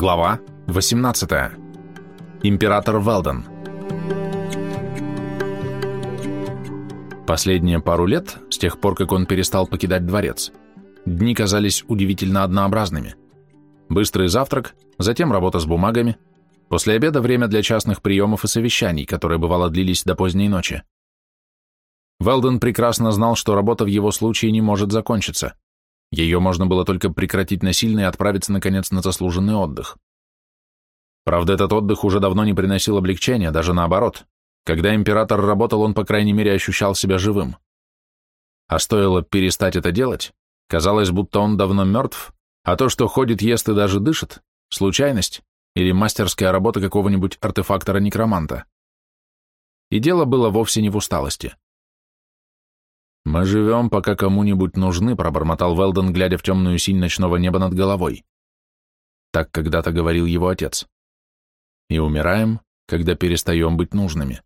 Глава 18. Император Велден. Последние пару лет, с тех пор, как он перестал покидать дворец, дни казались удивительно однообразными. Быстрый завтрак, затем работа с бумагами, после обеда время для частных приемов и совещаний, которые бывало длились до поздней ночи. Велден прекрасно знал, что работа в его случае не может закончиться. Ее можно было только прекратить насильно и отправиться, наконец, на заслуженный отдых. Правда, этот отдых уже давно не приносил облегчения, даже наоборот. Когда император работал, он, по крайней мере, ощущал себя живым. А стоило перестать это делать, казалось, будто он давно мертв, а то, что ходит, ест и даже дышит, случайность или мастерская работа какого-нибудь артефактора-некроманта. И дело было вовсе не в усталости. «Мы живем, пока кому-нибудь нужны», — пробормотал Велден, глядя в темную синь ночного неба над головой. Так когда-то говорил его отец. «И умираем, когда перестаем быть нужными».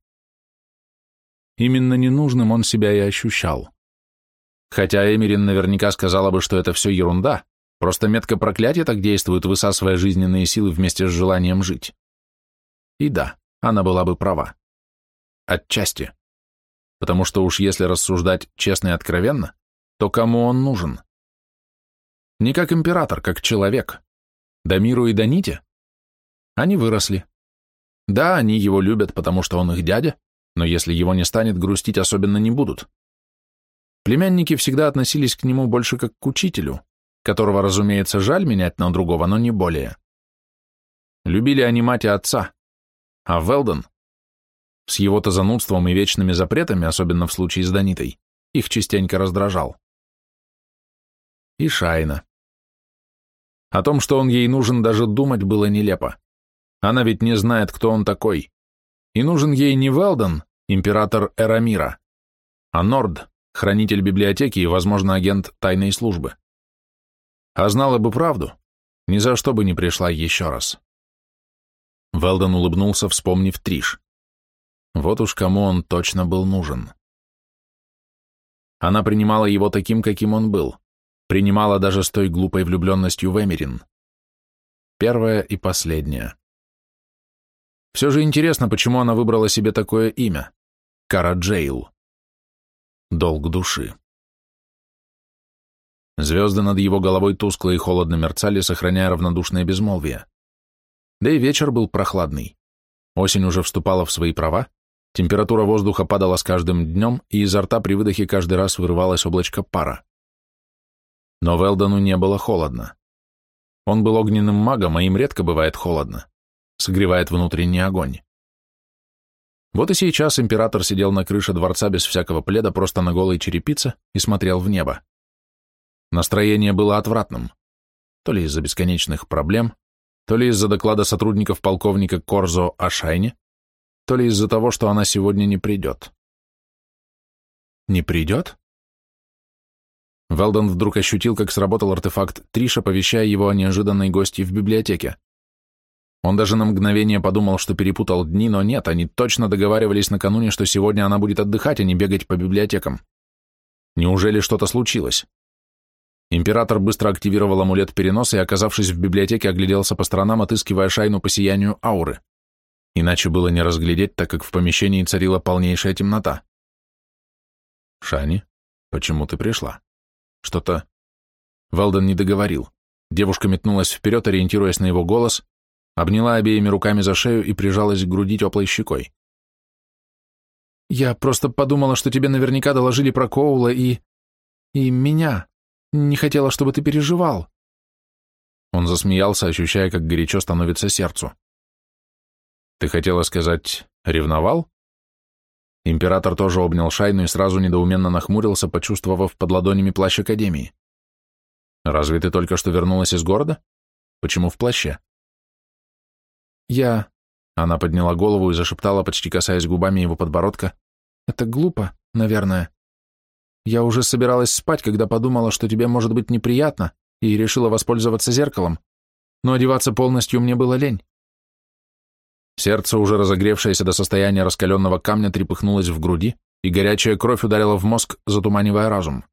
Именно ненужным он себя и ощущал. Хотя Эмирин наверняка сказала бы, что это все ерунда, просто метка проклятия так действует, высасывая жизненные силы вместе с желанием жить. И да, она была бы права. Отчасти потому что уж если рассуждать честно и откровенно, то кому он нужен? Не как император, как человек. Дамиру и Даните? Они выросли. Да, они его любят, потому что он их дядя, но если его не станет, грустить особенно не будут. Племянники всегда относились к нему больше как к учителю, которого, разумеется, жаль менять на другого, но не более. Любили они мать и отца, а Велден с его-то занудством и вечными запретами, особенно в случае с Данитой, их частенько раздражал. И Шайна. О том, что он ей нужен, даже думать было нелепо. Она ведь не знает, кто он такой. И нужен ей не Велден, император Эрамира, а Норд, хранитель библиотеки и, возможно, агент тайной службы. А знала бы правду, ни за что бы не пришла еще раз. Велден улыбнулся, вспомнив Триш. Вот уж кому он точно был нужен. Она принимала его таким, каким он был, принимала даже с той глупой влюбленностью в Эмерин. Первая и последняя. Все же интересно, почему она выбрала себе такое имя — Кара Джейл. Долг души. Звезды над его головой тускло и холодно мерцали, сохраняя равнодушное безмолвие. Да и вечер был прохладный. Осень уже вступала в свои права, Температура воздуха падала с каждым днем, и изо рта при выдохе каждый раз вырывалось облачко пара. Но Велдону не было холодно. Он был огненным магом, а им редко бывает холодно. Согревает внутренний огонь. Вот и сейчас император сидел на крыше дворца без всякого пледа, просто на голой черепице, и смотрел в небо. Настроение было отвратным. То ли из-за бесконечных проблем, то ли из-за доклада сотрудников полковника Корзо о Шайне, то ли из-за того, что она сегодня не придет. Не придет? Велдон вдруг ощутил, как сработал артефакт Триш, оповещая его о неожиданной гости в библиотеке. Он даже на мгновение подумал, что перепутал дни, но нет, они точно договаривались накануне, что сегодня она будет отдыхать, а не бегать по библиотекам. Неужели что-то случилось? Император быстро активировал амулет переноса и, оказавшись в библиотеке, огляделся по сторонам, отыскивая шайну по сиянию ауры. Иначе было не разглядеть, так как в помещении царила полнейшая темнота. «Шани, почему ты пришла? Что-то...» Велден не договорил. Девушка метнулась вперед, ориентируясь на его голос, обняла обеими руками за шею и прижалась к груди теплой щекой. «Я просто подумала, что тебе наверняка доложили про Коула и... и меня. Не хотела, чтобы ты переживал». Он засмеялся, ощущая, как горячо становится сердцу. Ты хотела сказать, ревновал? Император тоже обнял Шайну и сразу недоуменно нахмурился, почувствовав под ладонями плащ Академии. «Разве ты только что вернулась из города? Почему в плаще?» «Я...» — она подняла голову и зашептала, почти касаясь губами его подбородка. «Это глупо, наверное. Я уже собиралась спать, когда подумала, что тебе может быть неприятно, и решила воспользоваться зеркалом, но одеваться полностью мне было лень. Сердце, уже разогревшееся до состояния раскаленного камня, трепыхнулось в груди, и горячая кровь ударила в мозг, затуманивая разум.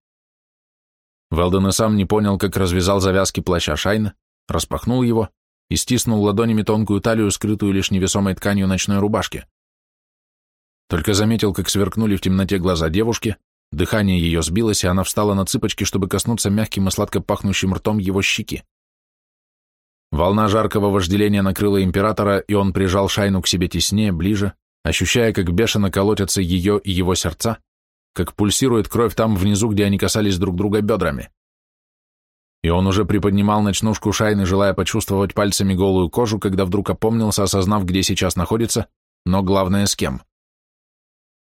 Велден и сам не понял, как развязал завязки плаща Шайна, распахнул его и стиснул ладонями тонкую талию, скрытую лишь невесомой тканью ночной рубашки. Только заметил, как сверкнули в темноте глаза девушки, дыхание ее сбилось, и она встала на цыпочки, чтобы коснуться мягким и сладко пахнущим ртом его щеки. Волна жаркого вожделения накрыла императора, и он прижал Шайну к себе теснее, ближе, ощущая, как бешено колотятся ее и его сердца, как пульсирует кровь там внизу, где они касались друг друга бедрами. И он уже приподнимал ночнушку Шайны, желая почувствовать пальцами голую кожу, когда вдруг опомнился, осознав, где сейчас находится, но главное, с кем.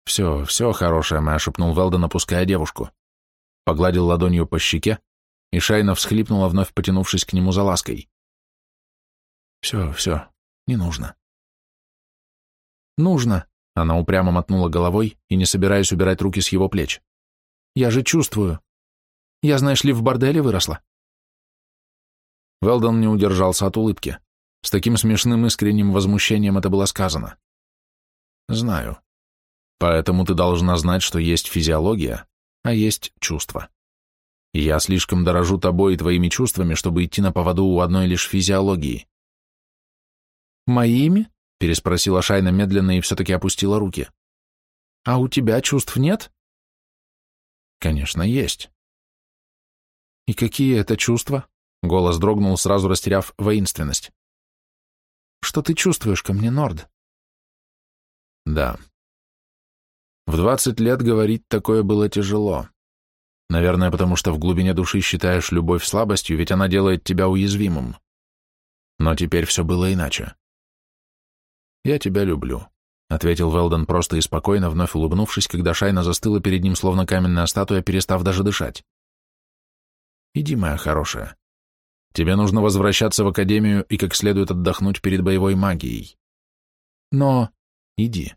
«Все, все, хорошая моя», — шепнул Велден, опуская девушку. Погладил ладонью по щеке, и Шайна всхлипнула, вновь потянувшись к нему за лаской. «Все, все, не нужно». «Нужно», — она упрямо мотнула головой и не собираясь убирать руки с его плеч. «Я же чувствую. Я, знаешь ли, в борделе выросла». Велдон не удержался от улыбки. С таким смешным искренним возмущением это было сказано. «Знаю. Поэтому ты должна знать, что есть физиология, а есть чувства. Я слишком дорожу тобой и твоими чувствами, чтобы идти на поводу у одной лишь физиологии. «Моими?» — переспросила Шайна медленно и все-таки опустила руки. «А у тебя чувств нет?» «Конечно, есть». «И какие это чувства?» — голос дрогнул, сразу растеряв воинственность. «Что ты чувствуешь ко мне, Норд?» «Да, в двадцать лет говорить такое было тяжело. Наверное, потому что в глубине души считаешь любовь слабостью, ведь она делает тебя уязвимым. Но теперь все было иначе. «Я тебя люблю», — ответил Велден просто и спокойно, вновь улыбнувшись, когда Шайна застыла перед ним, словно каменная статуя, перестав даже дышать. «Иди, моя хорошая. Тебе нужно возвращаться в Академию и как следует отдохнуть перед боевой магией. Но иди».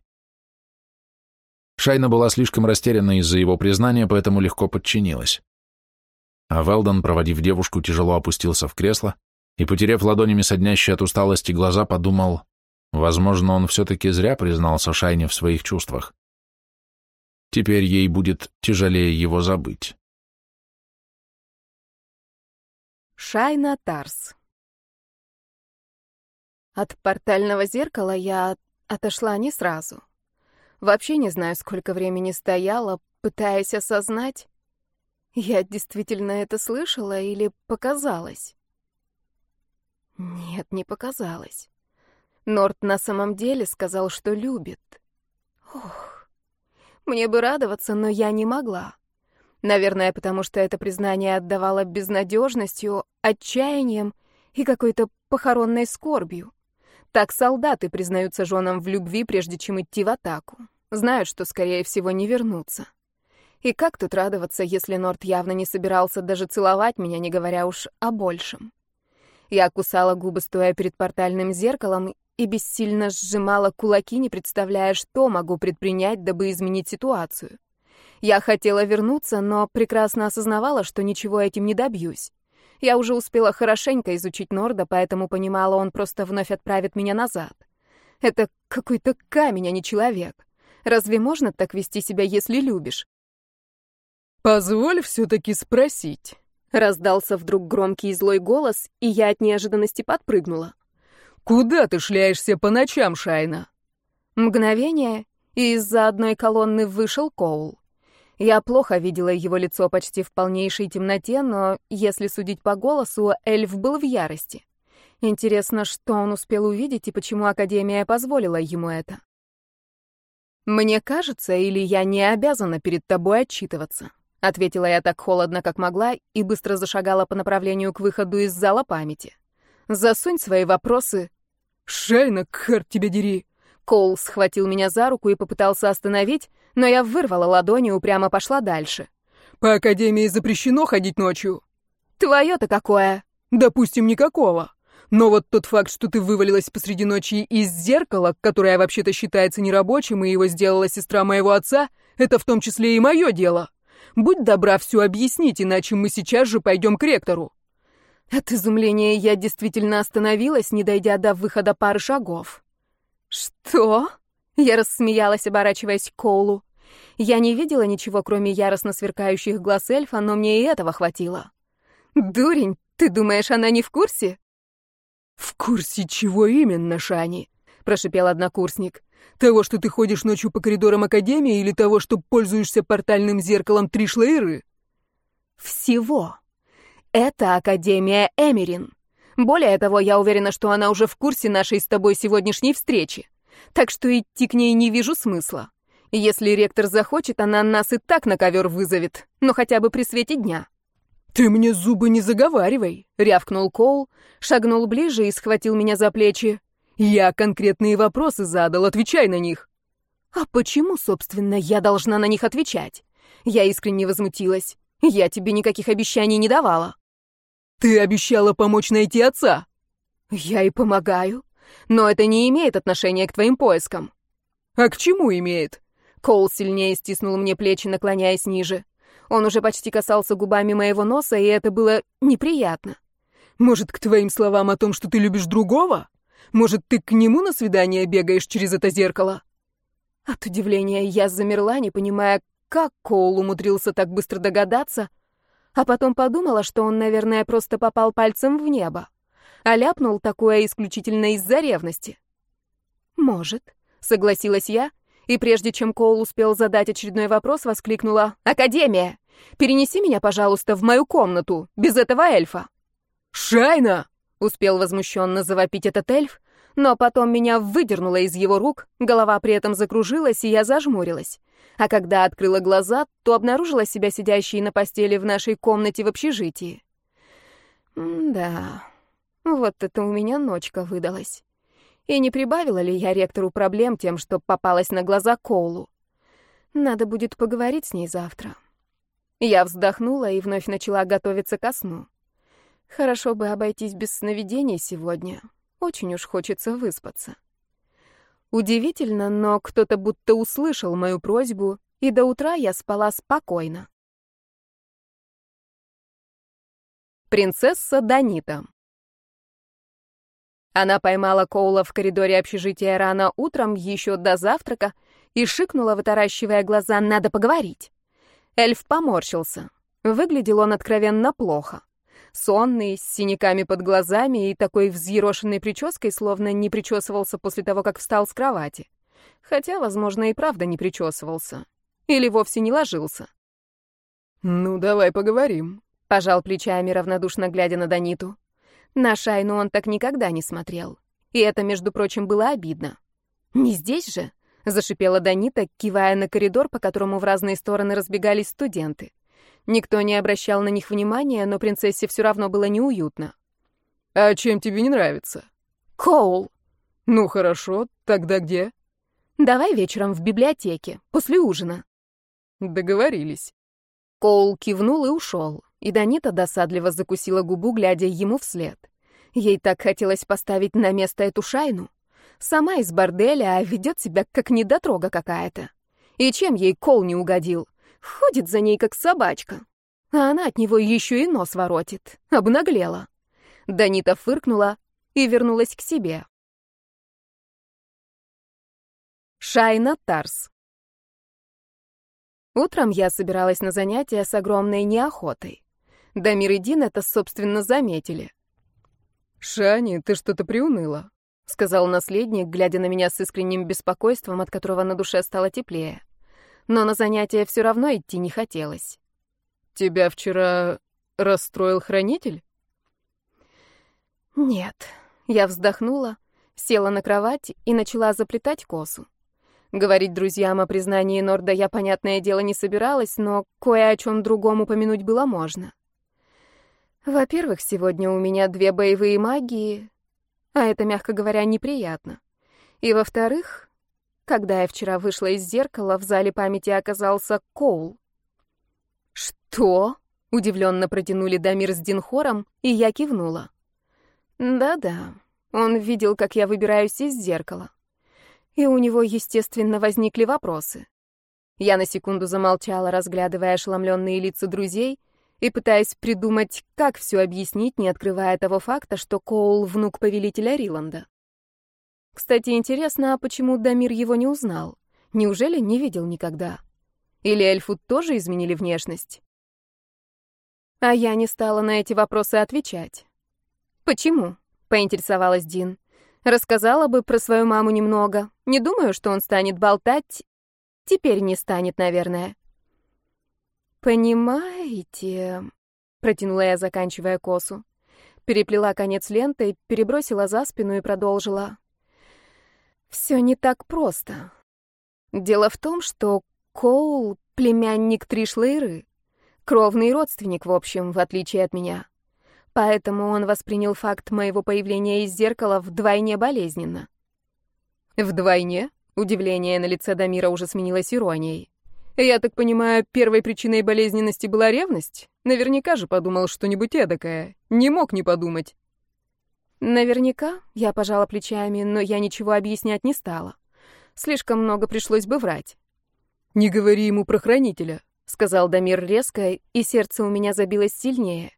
Шайна была слишком растеряна из-за его признания, поэтому легко подчинилась. А Велдон, проводив девушку, тяжело опустился в кресло и, потеряв ладонями соднящие от усталости глаза, подумал, возможно, он все-таки зря признался Шайне в своих чувствах. Теперь ей будет тяжелее его забыть. Шайна Тарс От портального зеркала я отошла не сразу. Вообще не знаю, сколько времени стояла, пытаясь осознать, я действительно это слышала или показалось? Нет, не показалось. Норт на самом деле сказал, что любит. Ох, мне бы радоваться, но я не могла. Наверное, потому что это признание отдавало безнадежностью, отчаянием и какой-то похоронной скорбью. Так солдаты признаются женам в любви, прежде чем идти в атаку. Знают, что, скорее всего, не вернутся. И как тут радоваться, если Норт явно не собирался даже целовать меня, не говоря уж о большем? Я кусала губы, стоя перед портальным зеркалом, и бессильно сжимала кулаки, не представляя, что могу предпринять, дабы изменить ситуацию. Я хотела вернуться, но прекрасно осознавала, что ничего этим не добьюсь. Я уже успела хорошенько изучить Норда, поэтому понимала, он просто вновь отправит меня назад. Это какой-то камень, а не человек. Разве можно так вести себя, если любишь? «Позволь все-таки спросить», — раздался вдруг громкий и злой голос, и я от неожиданности подпрыгнула. «Куда ты шляешься по ночам, Шайна?» Мгновение, и из-за одной колонны вышел Коул. Я плохо видела его лицо почти в полнейшей темноте, но, если судить по голосу, эльф был в ярости. Интересно, что он успел увидеть и почему Академия позволила ему это. «Мне кажется, или я не обязана перед тобой отчитываться», ответила я так холодно, как могла, и быстро зашагала по направлению к выходу из зала памяти. «Засунь свои вопросы». «Шайна, кхар тебя дери!» Коул схватил меня за руку и попытался остановить, но я вырвала ладони и упрямо пошла дальше. «По Академии запрещено ходить ночью». «Твое-то какое?» «Допустим, никакого. Но вот тот факт, что ты вывалилась посреди ночи из зеркала, которое вообще-то считается нерабочим, и его сделала сестра моего отца, это в том числе и мое дело. Будь добра все объяснить, иначе мы сейчас же пойдем к ректору». От изумления я действительно остановилась, не дойдя до выхода пары шагов. «Что?» — я рассмеялась, оборачиваясь к Коулу. Я не видела ничего, кроме яростно сверкающих глаз эльфа, но мне и этого хватило. «Дурень, ты думаешь, она не в курсе?» «В курсе чего именно, Шани?» — прошипел однокурсник. «Того, что ты ходишь ночью по коридорам Академии, или того, что пользуешься портальным зеркалом Тришлейры?» «Всего. Это Академия Эмерин. Более того, я уверена, что она уже в курсе нашей с тобой сегодняшней встречи. Так что идти к ней не вижу смысла. Если ректор захочет, она нас и так на ковер вызовет, но хотя бы при свете дня». «Ты мне зубы не заговаривай!» — рявкнул Коул, шагнул ближе и схватил меня за плечи. «Я конкретные вопросы задал, отвечай на них!» «А почему, собственно, я должна на них отвечать?» Я искренне возмутилась. «Я тебе никаких обещаний не давала». «Ты обещала помочь найти отца!» «Я и помогаю, но это не имеет отношения к твоим поискам». «А к чему имеет?» Коул сильнее стиснул мне плечи, наклоняясь ниже. Он уже почти касался губами моего носа, и это было неприятно. «Может, к твоим словам о том, что ты любишь другого? Может, ты к нему на свидание бегаешь через это зеркало?» От удивления я замерла, не понимая, как Коул умудрился так быстро догадаться, а потом подумала, что он, наверное, просто попал пальцем в небо, а ляпнул такое исключительно из-за ревности. «Может», — согласилась я, и прежде чем Коул успел задать очередной вопрос, воскликнула «Академия!» Перенеси меня, пожалуйста, в мою комнату, без этого эльфа». «Шайна!» — успел возмущенно завопить этот эльф, но потом меня выдернуло из его рук, голова при этом закружилась, и я зажмурилась. А когда открыла глаза, то обнаружила себя сидящей на постели в нашей комнате в общежитии. М да, вот это у меня ночка выдалась. И не прибавила ли я ректору проблем тем, что попалась на глаза Коулу? Надо будет поговорить с ней завтра. Я вздохнула и вновь начала готовиться ко сну. Хорошо бы обойтись без сновидений сегодня. Очень уж хочется выспаться. Удивительно, но кто-то будто услышал мою просьбу, и до утра я спала спокойно. Принцесса Данита Она поймала Коула в коридоре общежития рано утром, еще до завтрака, и шикнула, вытаращивая глаза «надо поговорить». Эльф поморщился. Выглядел он откровенно плохо. Сонный, с синяками под глазами и такой взъерошенной прической, словно не причесывался после того, как встал с кровати. Хотя, возможно, и правда не причесывался. Или вовсе не ложился. «Ну, давай поговорим», — пожал плечами, равнодушно глядя на Даниту. На Шайну он так никогда не смотрел. И это, между прочим, было обидно. «Не здесь же?» — зашипела Данита, кивая на коридор, по которому в разные стороны разбегались студенты. Никто не обращал на них внимания, но принцессе все равно было неуютно. «А чем тебе не нравится?» «Коул». «Ну хорошо, тогда где?» «Давай вечером в библиотеке, после ужина». «Договорились». Коул кивнул и ушел, и Данита досадливо закусила губу, глядя ему вслед. Ей так хотелось поставить на место эту шайну. Сама из борделя, а ведет себя как недотрога какая-то. И чем ей кол не угодил? Ходит за ней, как собачка. А она от него еще и нос воротит. Обнаглела. Данита фыркнула и вернулась к себе. Шайна Тарс Утром я собиралась на занятия с огромной неохотой. Дамир и Дин это, собственно, заметили. «Шани, ты что-то приуныла», — сказал наследник, глядя на меня с искренним беспокойством, от которого на душе стало теплее. Но на занятия все равно идти не хотелось. «Тебя вчера расстроил хранитель?» «Нет». Я вздохнула, села на кровать и начала заплетать косу. Говорить друзьям о признании Норда я, понятное дело, не собиралась, но кое о чем другом упомянуть было можно. Во-первых, сегодня у меня две боевые магии, а это, мягко говоря, неприятно. И во-вторых, когда я вчера вышла из зеркала, в зале памяти оказался Коул. «Что?» — удивленно протянули Дамир с Динхором, и я кивнула. «Да-да, он видел, как я выбираюсь из зеркала. И у него, естественно, возникли вопросы. Я на секунду замолчала, разглядывая ошеломленные лица друзей — и пытаясь придумать, как все объяснить, не открывая того факта, что Коул — внук повелителя Риланда. Кстати, интересно, а почему Дамир его не узнал? Неужели не видел никогда? Или эльфу тоже изменили внешность? А я не стала на эти вопросы отвечать. «Почему?» — поинтересовалась Дин. Рассказала бы про свою маму немного. Не думаю, что он станет болтать. Теперь не станет, наверное. Понимаете, протянула я, заканчивая косу. Переплела конец лентой, перебросила за спину и продолжила. Все не так просто. Дело в том, что Коул — племянник Тришлейры, кровный родственник, в общем, в отличие от меня. Поэтому он воспринял факт моего появления из зеркала вдвойне болезненно. Вдвойне? Удивление на лице Дамира уже сменилось иронией. Я так понимаю, первой причиной болезненности была ревность? Наверняка же подумал что-нибудь эдакое. Не мог не подумать. Наверняка, я пожала плечами, но я ничего объяснять не стала. Слишком много пришлось бы врать. «Не говори ему про хранителя», — сказал Дамир резко, и сердце у меня забилось сильнее.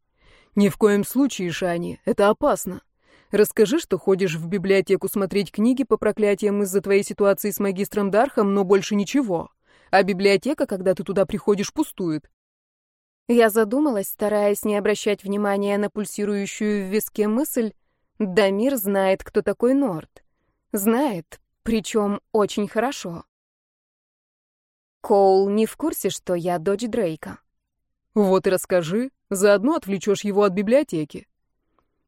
«Ни в коем случае, Шани, это опасно. Расскажи, что ходишь в библиотеку смотреть книги по проклятиям из-за твоей ситуации с магистром Дархом, но больше ничего. А библиотека, когда ты туда приходишь, пустует». Я задумалась, стараясь не обращать внимания на пульсирующую в виске мысль, Дамир знает, кто такой Норд. Знает, причем очень хорошо. Коул не в курсе, что я дочь Дрейка. Вот и расскажи, заодно отвлечешь его от библиотеки.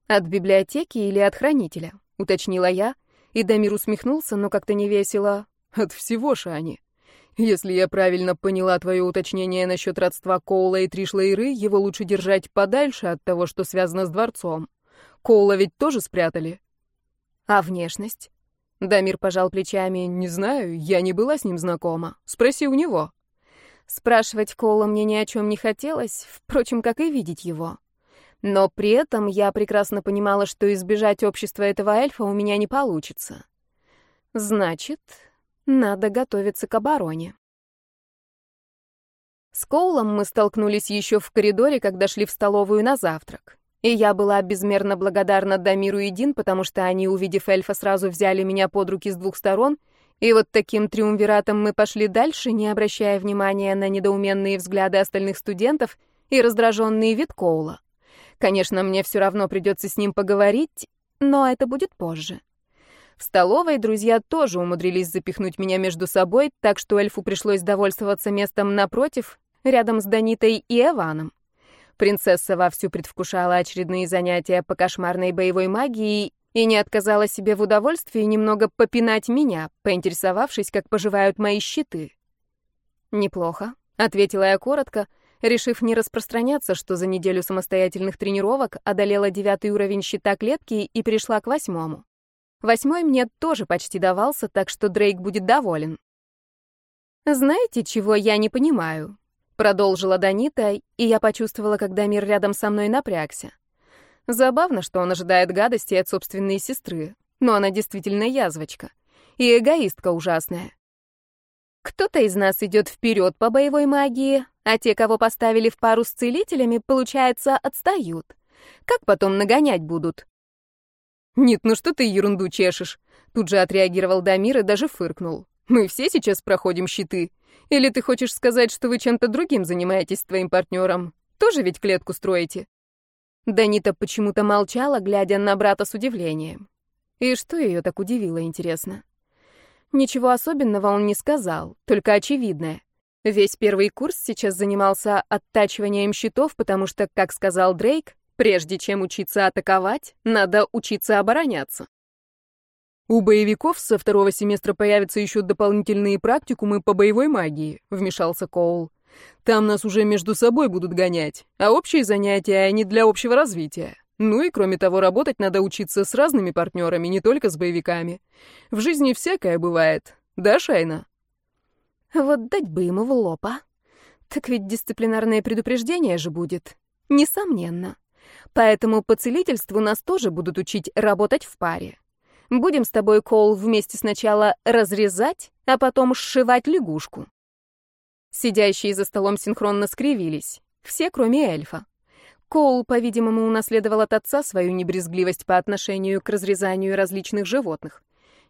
От библиотеки или от хранителя, уточнила я, и Дамир усмехнулся, но как-то невесело. От всего, Шани. Если я правильно поняла твое уточнение насчет родства Коула и Тришлейры, его лучше держать подальше от того, что связано с дворцом. Коула ведь тоже спрятали. А внешность? Дамир пожал плечами. «Не знаю, я не была с ним знакома. Спроси у него». Спрашивать Коула мне ни о чем не хотелось, впрочем, как и видеть его. Но при этом я прекрасно понимала, что избежать общества этого эльфа у меня не получится. Значит, надо готовиться к обороне. С Коулом мы столкнулись еще в коридоре, когда шли в столовую на завтрак. И я была безмерно благодарна Дамиру и Дин, потому что они, увидев эльфа, сразу взяли меня под руки с двух сторон, и вот таким триумвиратом мы пошли дальше, не обращая внимания на недоуменные взгляды остальных студентов и раздраженный вид Коула. Конечно, мне все равно придется с ним поговорить, но это будет позже. В столовой друзья тоже умудрились запихнуть меня между собой, так что эльфу пришлось довольствоваться местом напротив, рядом с Данитой и Эваном. Принцесса вовсю предвкушала очередные занятия по кошмарной боевой магии и не отказала себе в удовольствии немного попинать меня, поинтересовавшись, как поживают мои щиты. «Неплохо», — ответила я коротко, решив не распространяться, что за неделю самостоятельных тренировок одолела девятый уровень щита клетки и перешла к восьмому. Восьмой мне тоже почти давался, так что Дрейк будет доволен. «Знаете, чего я не понимаю?» Продолжила Данита, и я почувствовала, когда мир рядом со мной напрягся. Забавно, что он ожидает гадости от собственной сестры, но она действительно язвочка. И эгоистка ужасная. Кто-то из нас идет вперед по боевой магии, а те, кого поставили в пару с целителями, получается, отстают. Как потом нагонять будут? «Нет, ну что ты ерунду чешешь?» Тут же отреагировал Дамир и даже фыркнул. «Мы все сейчас проходим щиты. Или ты хочешь сказать, что вы чем-то другим занимаетесь с твоим партнером? Тоже ведь клетку строите?» Данита почему-то молчала, глядя на брата с удивлением. И что ее так удивило, интересно? Ничего особенного он не сказал, только очевидное. Весь первый курс сейчас занимался оттачиванием щитов, потому что, как сказал Дрейк, прежде чем учиться атаковать, надо учиться обороняться. «У боевиков со второго семестра появятся еще дополнительные практикумы по боевой магии», — вмешался Коул. «Там нас уже между собой будут гонять, а общие занятия, они для общего развития. Ну и, кроме того, работать надо учиться с разными партнерами, не только с боевиками. В жизни всякое бывает. Да, Шайна?» «Вот дать бы ему в лоб, а? Так ведь дисциплинарное предупреждение же будет. Несомненно. Поэтому по целительству нас тоже будут учить работать в паре. Будем с тобой, Коул, вместе сначала разрезать, а потом сшивать лягушку». Сидящие за столом синхронно скривились. Все, кроме эльфа. Коул, по-видимому, унаследовал от отца свою небрезгливость по отношению к разрезанию различных животных.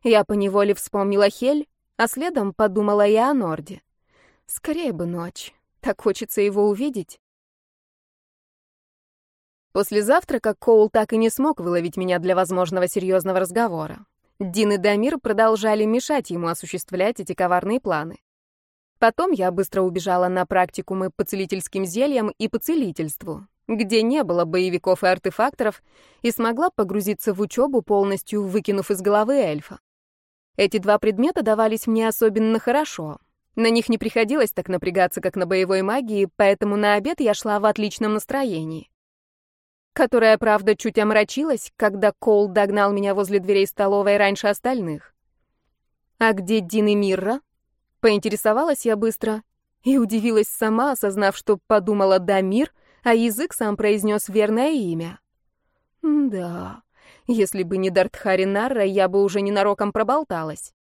Я поневоле вспомнила Хель, а следом подумала и о Норде. Скорее бы ночь. Так хочется его увидеть. После завтрака Коул так и не смог выловить меня для возможного серьезного разговора. Дин и Дамир продолжали мешать ему осуществлять эти коварные планы. Потом я быстро убежала на практикумы по целительским зельям и по целительству, где не было боевиков и артефакторов, и смогла погрузиться в учебу, полностью выкинув из головы эльфа. Эти два предмета давались мне особенно хорошо. На них не приходилось так напрягаться, как на боевой магии, поэтому на обед я шла в отличном настроении которая, правда, чуть омрачилась, когда Коул догнал меня возле дверей столовой раньше остальных. «А где Дин и Мирра?» Поинтересовалась я быстро и удивилась сама, осознав, что подумала «Дамир», а язык сам произнес верное имя. «Да, если бы не Дартхари Нарра, я бы уже ненароком проболталась».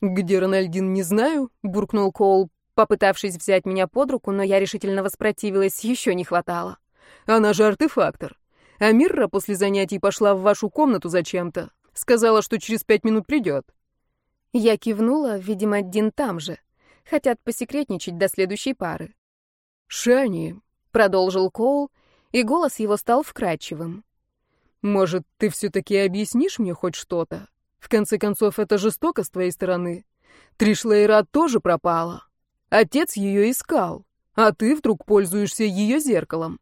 «Где Рональдин, не знаю», — буркнул Коул, попытавшись взять меня под руку, но я решительно воспротивилась, еще не хватало. Она же артефактор. А Мирра после занятий пошла в вашу комнату зачем-то. Сказала, что через пять минут придет. Я кивнула, видимо, Дин там же. Хотят посекретничать до следующей пары. «Шани», — продолжил Коул, и голос его стал вкрадчивым. «Может, ты все-таки объяснишь мне хоть что-то? В конце концов, это жестоко с твоей стороны. Тришлейра тоже пропала. Отец ее искал, а ты вдруг пользуешься ее зеркалом.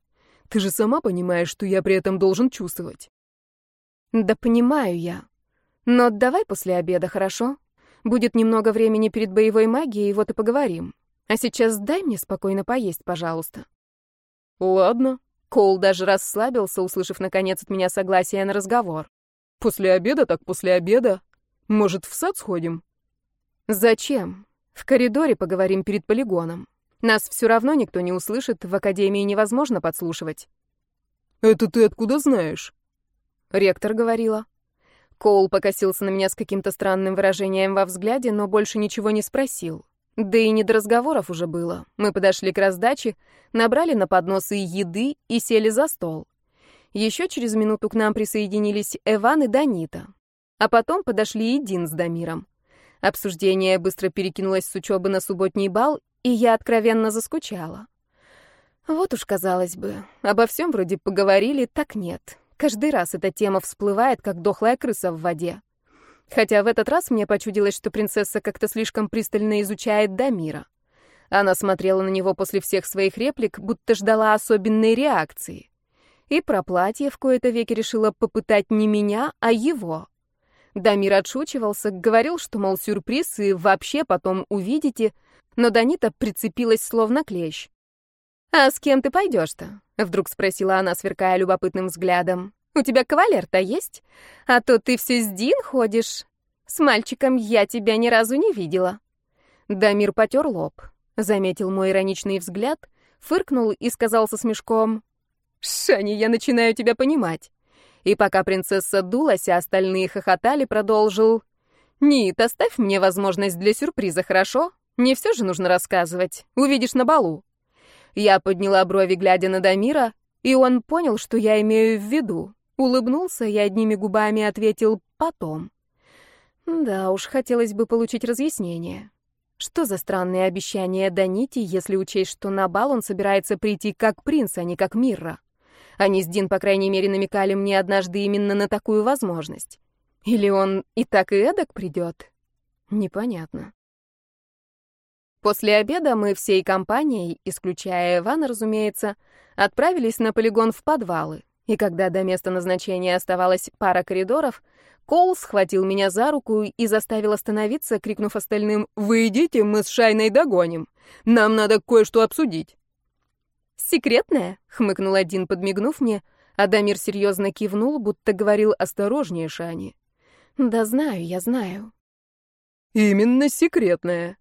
Ты же сама понимаешь, что я при этом должен чувствовать. Да понимаю я. Но давай после обеда, хорошо? Будет немного времени перед боевой магией, вот и поговорим. А сейчас дай мне спокойно поесть, пожалуйста. Ладно. Коул даже расслабился, услышав наконец от меня согласие на разговор. После обеда так после обеда. Может, в сад сходим? Зачем? В коридоре поговорим перед полигоном. Нас все равно никто не услышит, в академии невозможно подслушивать. Это ты откуда знаешь? Ректор говорила. Коул покосился на меня с каким-то странным выражением во взгляде, но больше ничего не спросил. Да и не до разговоров уже было. Мы подошли к раздаче, набрали на подносы еды и сели за стол. Еще через минуту к нам присоединились Эван и Данита. А потом подошли и Дин с Дамиром. Обсуждение быстро перекинулось с учебы на субботний бал, и я откровенно заскучала. Вот уж, казалось бы, обо всем вроде поговорили, так нет. Каждый раз эта тема всплывает, как дохлая крыса в воде. Хотя в этот раз мне почудилось, что принцесса как-то слишком пристально изучает Дамира. Она смотрела на него после всех своих реплик, будто ждала особенной реакции. И про платье в кои-то веки решила попытать не меня, а его. Дамир отшучивался, говорил, что, мол, сюрприз, и вообще потом увидите — но Данита прицепилась словно клещ. «А с кем ты пойдешь-то?» — вдруг спросила она, сверкая любопытным взглядом. «У тебя кавалер-то есть? А то ты все с Дин ходишь. С мальчиком я тебя ни разу не видела». Дамир потер лоб, заметил мой ироничный взгляд, фыркнул и сказал со смешком, «Шани, я начинаю тебя понимать». И пока принцесса дулась, а остальные хохотали, продолжил, «Нит, оставь мне возможность для сюрприза, хорошо? Не все же нужно рассказывать. Увидишь на балу. Я подняла брови, глядя на Дамира, и он понял, что я имею в виду. Улыбнулся и одними губами ответил «потом». Да уж, хотелось бы получить разъяснение. Что за странные обещания Данити, если учесть, что на бал он собирается прийти как принц, а не как Мирра? Они с Дин, по крайней мере, намекали мне однажды именно на такую возможность. Или он и так и эдак придет? Непонятно. После обеда мы всей компанией, исключая Ивана, разумеется, отправились на полигон в подвалы. И когда до места назначения оставалась пара коридоров, Коул схватил меня за руку и заставил остановиться, крикнув остальным «Вы идите, мы с Шайной догоним. Нам надо кое-что обсудить». «Секретное?» — хмыкнул один, подмигнув мне, а Дамир серьезно кивнул, будто говорил «Осторожнее, Шани». «Да знаю, я знаю». «Именно секретное»,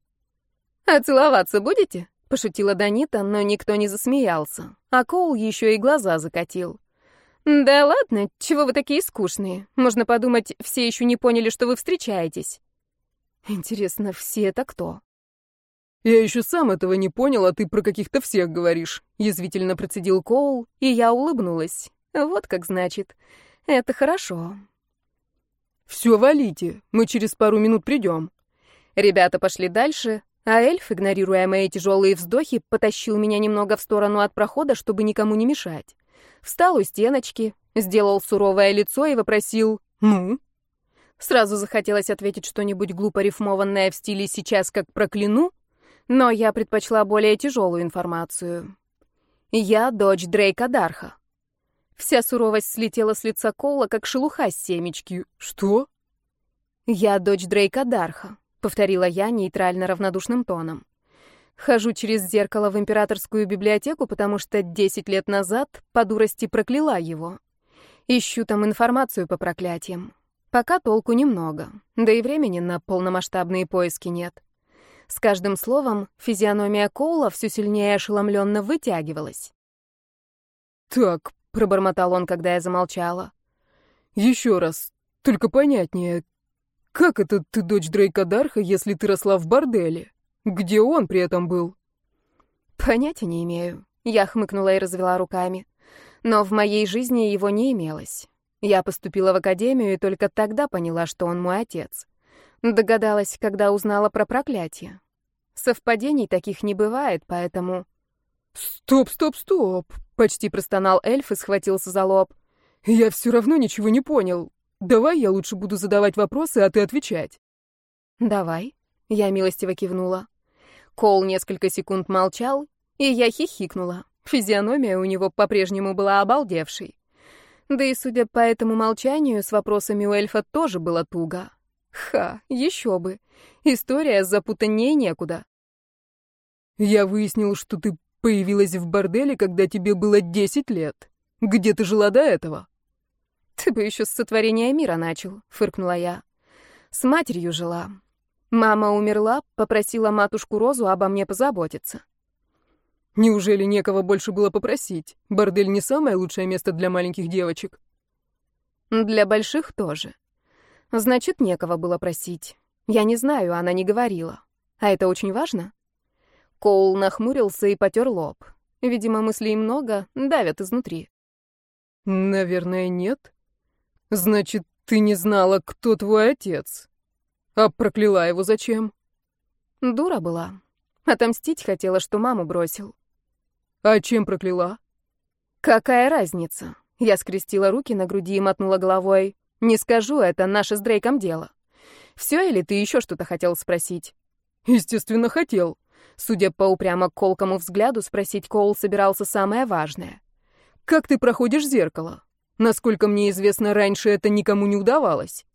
«А целоваться будете?» — пошутила Данита, но никто не засмеялся. А Коул еще и глаза закатил. «Да ладно, чего вы такие скучные? Можно подумать, все еще не поняли, что вы встречаетесь». «Интересно, все это кто?» «Я еще сам этого не понял, а ты про каких-то всех говоришь», — язвительно процедил Коул, и я улыбнулась. «Вот как значит. Это хорошо». «Все, валите, мы через пару минут придем». Ребята пошли дальше, а эльф, игнорируя мои тяжелые вздохи, потащил меня немного в сторону от прохода, чтобы никому не мешать. Встал у стеночки, сделал суровое лицо и вопросил «Ну?». Сразу захотелось ответить что-нибудь глупо рифмованное в стиле «сейчас как прокляну», но я предпочла более тяжелую информацию. Я дочь Дрейка Дарха. Вся суровость слетела с лица Коула, как шелуха с семечки. Что? Я дочь Дрейка Дарха, повторила я нейтрально равнодушным тоном. Хожу через зеркало в императорскую библиотеку, потому что 10 лет назад по дурости прокляла его. Ищу там информацию по проклятиям. Пока толку немного, да и времени на полномасштабные поиски нет. С каждым словом физиономия Коула все сильнее ошеломленно вытягивалась. «Так», — пробормотал он, когда я замолчала. «Еще раз, только понятнее. Как это ты дочь Дрейка Дарха, если ты росла в борделе? Где он при этом был?» «Понятия не имею», — я хмыкнула и развела руками. «Но в моей жизни его не имелось. Я поступила в академию и только тогда поняла, что он мой отец. Догадалась, когда узнала про проклятие. Совпадений таких не бывает, поэтому... «Стоп, стоп, стоп!» — почти простонал эльф и схватился за лоб. «Я все равно ничего не понял. Давай я лучше буду задавать вопросы, а ты отвечать». «Давай», — я милостиво кивнула. Кол несколько секунд молчал, и я хихикнула. Физиономия у него по-прежнему была обалдевшей. Да и, судя по этому молчанию, с вопросами у эльфа тоже было туго. Ха, еще бы. История запутаннее некуда. Я выяснил, что ты появилась в борделе, когда тебе было десять лет. Где ты жила до этого? Ты бы еще с сотворения мира начал, фыркнула я. С матерью жила. Мама умерла, попросила матушку Розу обо мне позаботиться. Неужели некого больше было попросить? Бордель не самое лучшее место для маленьких девочек. Для больших тоже. Значит, некого было просить. Я не знаю, она не говорила. А это очень важно? Коул нахмурился и потер лоб. Видимо, мыслей много, давят изнутри. Наверное, нет. Значит, ты не знала, кто твой отец. А прокляла его зачем? Дура была. Отомстить хотела, что маму бросил. А чем прокляла? Какая разница? Я скрестила руки на груди и мотнула головой. Не скажу, это наше с Дрейком дело. Все или ты еще что-то хотел спросить? Естественно, хотел. Судя по упрямо колкому взгляду, спросить Коул собирался самое важное. Как ты проходишь зеркало? Насколько мне известно, раньше это никому не удавалось.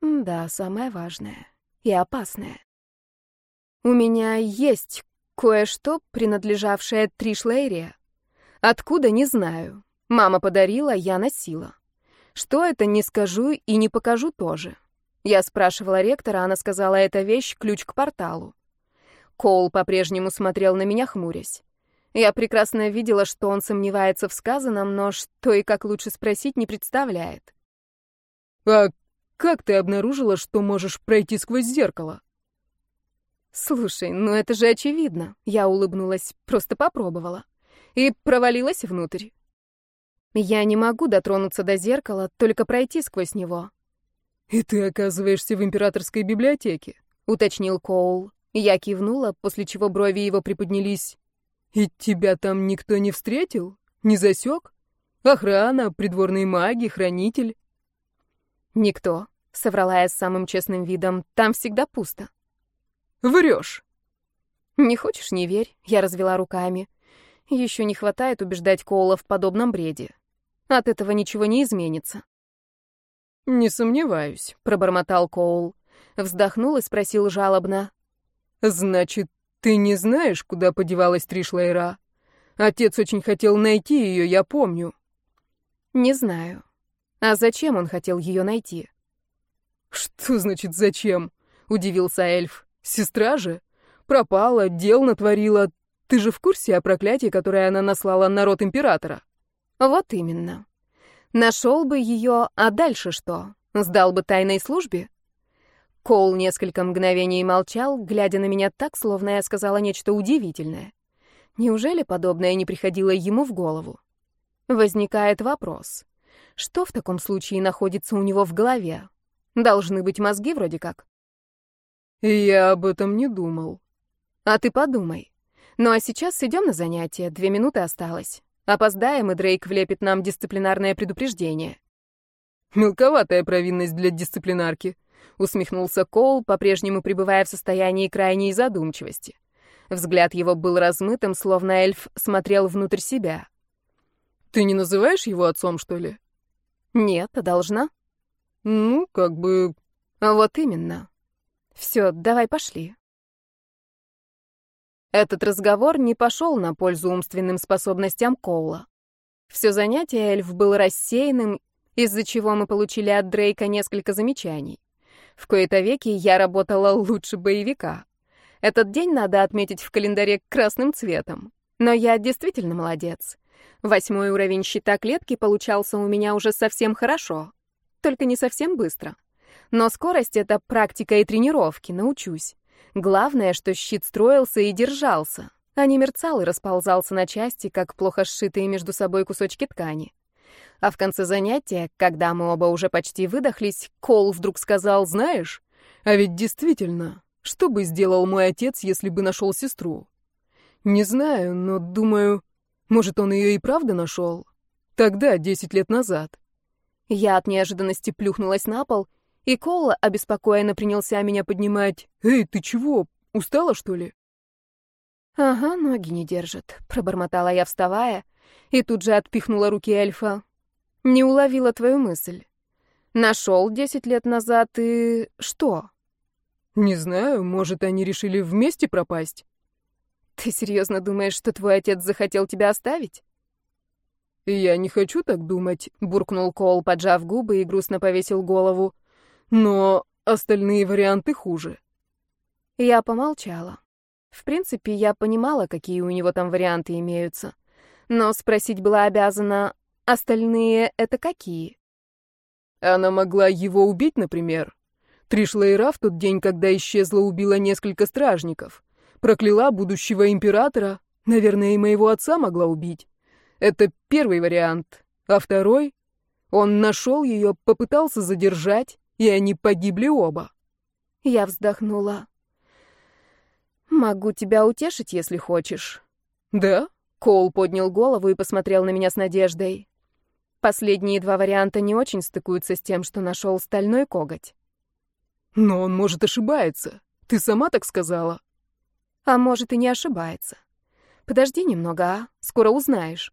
Да, самое важное и опасное. У меня есть кое-что, принадлежавшее Тришлейре. Откуда, не знаю. Мама подарила, я носила. Что это, не скажу и не покажу тоже. Я спрашивала ректора, она сказала, эта вещь — ключ к порталу. Коул по-прежнему смотрел на меня, хмурясь. Я прекрасно видела, что он сомневается в сказанном, но что и как лучше спросить, не представляет. «А как ты обнаружила, что можешь пройти сквозь зеркало?» «Слушай, ну это же очевидно». Я улыбнулась, просто попробовала. И провалилась внутрь. Я не могу дотронуться до зеркала, только пройти сквозь него. «И ты оказываешься в императорской библиотеке», — уточнил Коул. Я кивнула, после чего брови его приподнялись. «И тебя там никто не встретил? Не засек? Охрана, придворные маги, хранитель?» «Никто», — соврала я с самым честным видом. «Там всегда пусто». «Врешь». «Не хочешь — не верь», — я развела руками. Еще не хватает убеждать Коула в подобном бреде. От этого ничего не изменится. «Не сомневаюсь», — пробормотал Коул. Вздохнул и спросил жалобно. «Значит, ты не знаешь, куда подевалась Тришлейра? Отец очень хотел найти ее, я помню». «Не знаю. А зачем он хотел ее найти?» «Что значит «зачем»?» — удивился эльф. «Сестра же? Пропала, дел натворила. Ты же в курсе о проклятии, которое она наслала на род императора?» Вот именно. Нашел бы ее, а дальше что? Сдал бы тайной службе? Коул несколько мгновений молчал, глядя на меня так, словно я сказала нечто удивительное. Неужели подобное не приходило ему в голову? Возникает вопрос. Что в таком случае находится у него в голове? Должны быть мозги вроде как. Я об этом не думал. А ты подумай. Ну а сейчас идем на занятия, две минуты осталось. Опоздаем, и Дрейк влепит нам дисциплинарное предупреждение. Мелковатая провинность для дисциплинарки, усмехнулся Коул, по-прежнему пребывая в состоянии крайней задумчивости. Взгляд его был размытым, словно эльф смотрел внутрь себя. Ты не называешь его отцом, что ли? Нет, а должна. Ну, как бы... Вот именно. Все, давай пошли. Этот разговор не пошел на пользу умственным способностям Коула. Все занятие эльф был рассеянным, из-за чего мы получили от Дрейка несколько замечаний. В кои-то веки я работала лучше боевика. Этот день надо отметить в календаре красным цветом. Но я действительно молодец. Восьмой уровень щита клетки получался у меня уже совсем хорошо. Только не совсем быстро. Но скорость — это практика и тренировки, научусь. Главное, что щит строился и держался, а не мерцал и расползался на части, как плохо сшитые между собой кусочки ткани. А в конце занятия, когда мы оба уже почти выдохлись, Кол вдруг сказал, знаешь, а ведь действительно, что бы сделал мой отец, если бы нашел сестру? Не знаю, но думаю, может, он ее и правда нашел? Тогда, десять лет назад. Я от неожиданности плюхнулась на пол, и Кола обеспокоенно принялся меня поднимать. «Эй, ты чего? Устала, что ли?» «Ага, ноги не держат», — пробормотала я, вставая, и тут же отпихнула руки эльфа. «Не уловила твою мысль. Нашел десять лет назад и... что?» «Не знаю, может, они решили вместе пропасть?» «Ты серьезно думаешь, что твой отец захотел тебя оставить?» «Я не хочу так думать», — буркнул Кол, поджав губы и грустно повесил голову. «Но остальные варианты хуже». Я помолчала. В принципе, я понимала, какие у него там варианты имеются. Но спросить была обязана, остальные — это какие? Она могла его убить, например. Тришлейра в тот день, когда исчезла, убила несколько стражников. Прокляла будущего императора. Наверное, и моего отца могла убить. Это первый вариант. А второй? Он нашел ее, попытался задержать, и они погибли оба. Я вздохнула. «Могу тебя утешить, если хочешь». «Да?» Коул поднял голову и посмотрел на меня с надеждой. Последние два варианта не очень стыкуются с тем, что нашел стальной коготь. Но он может ошибается. Ты сама так сказала. А может и не ошибается. Подожди немного, а? Скоро узнаешь.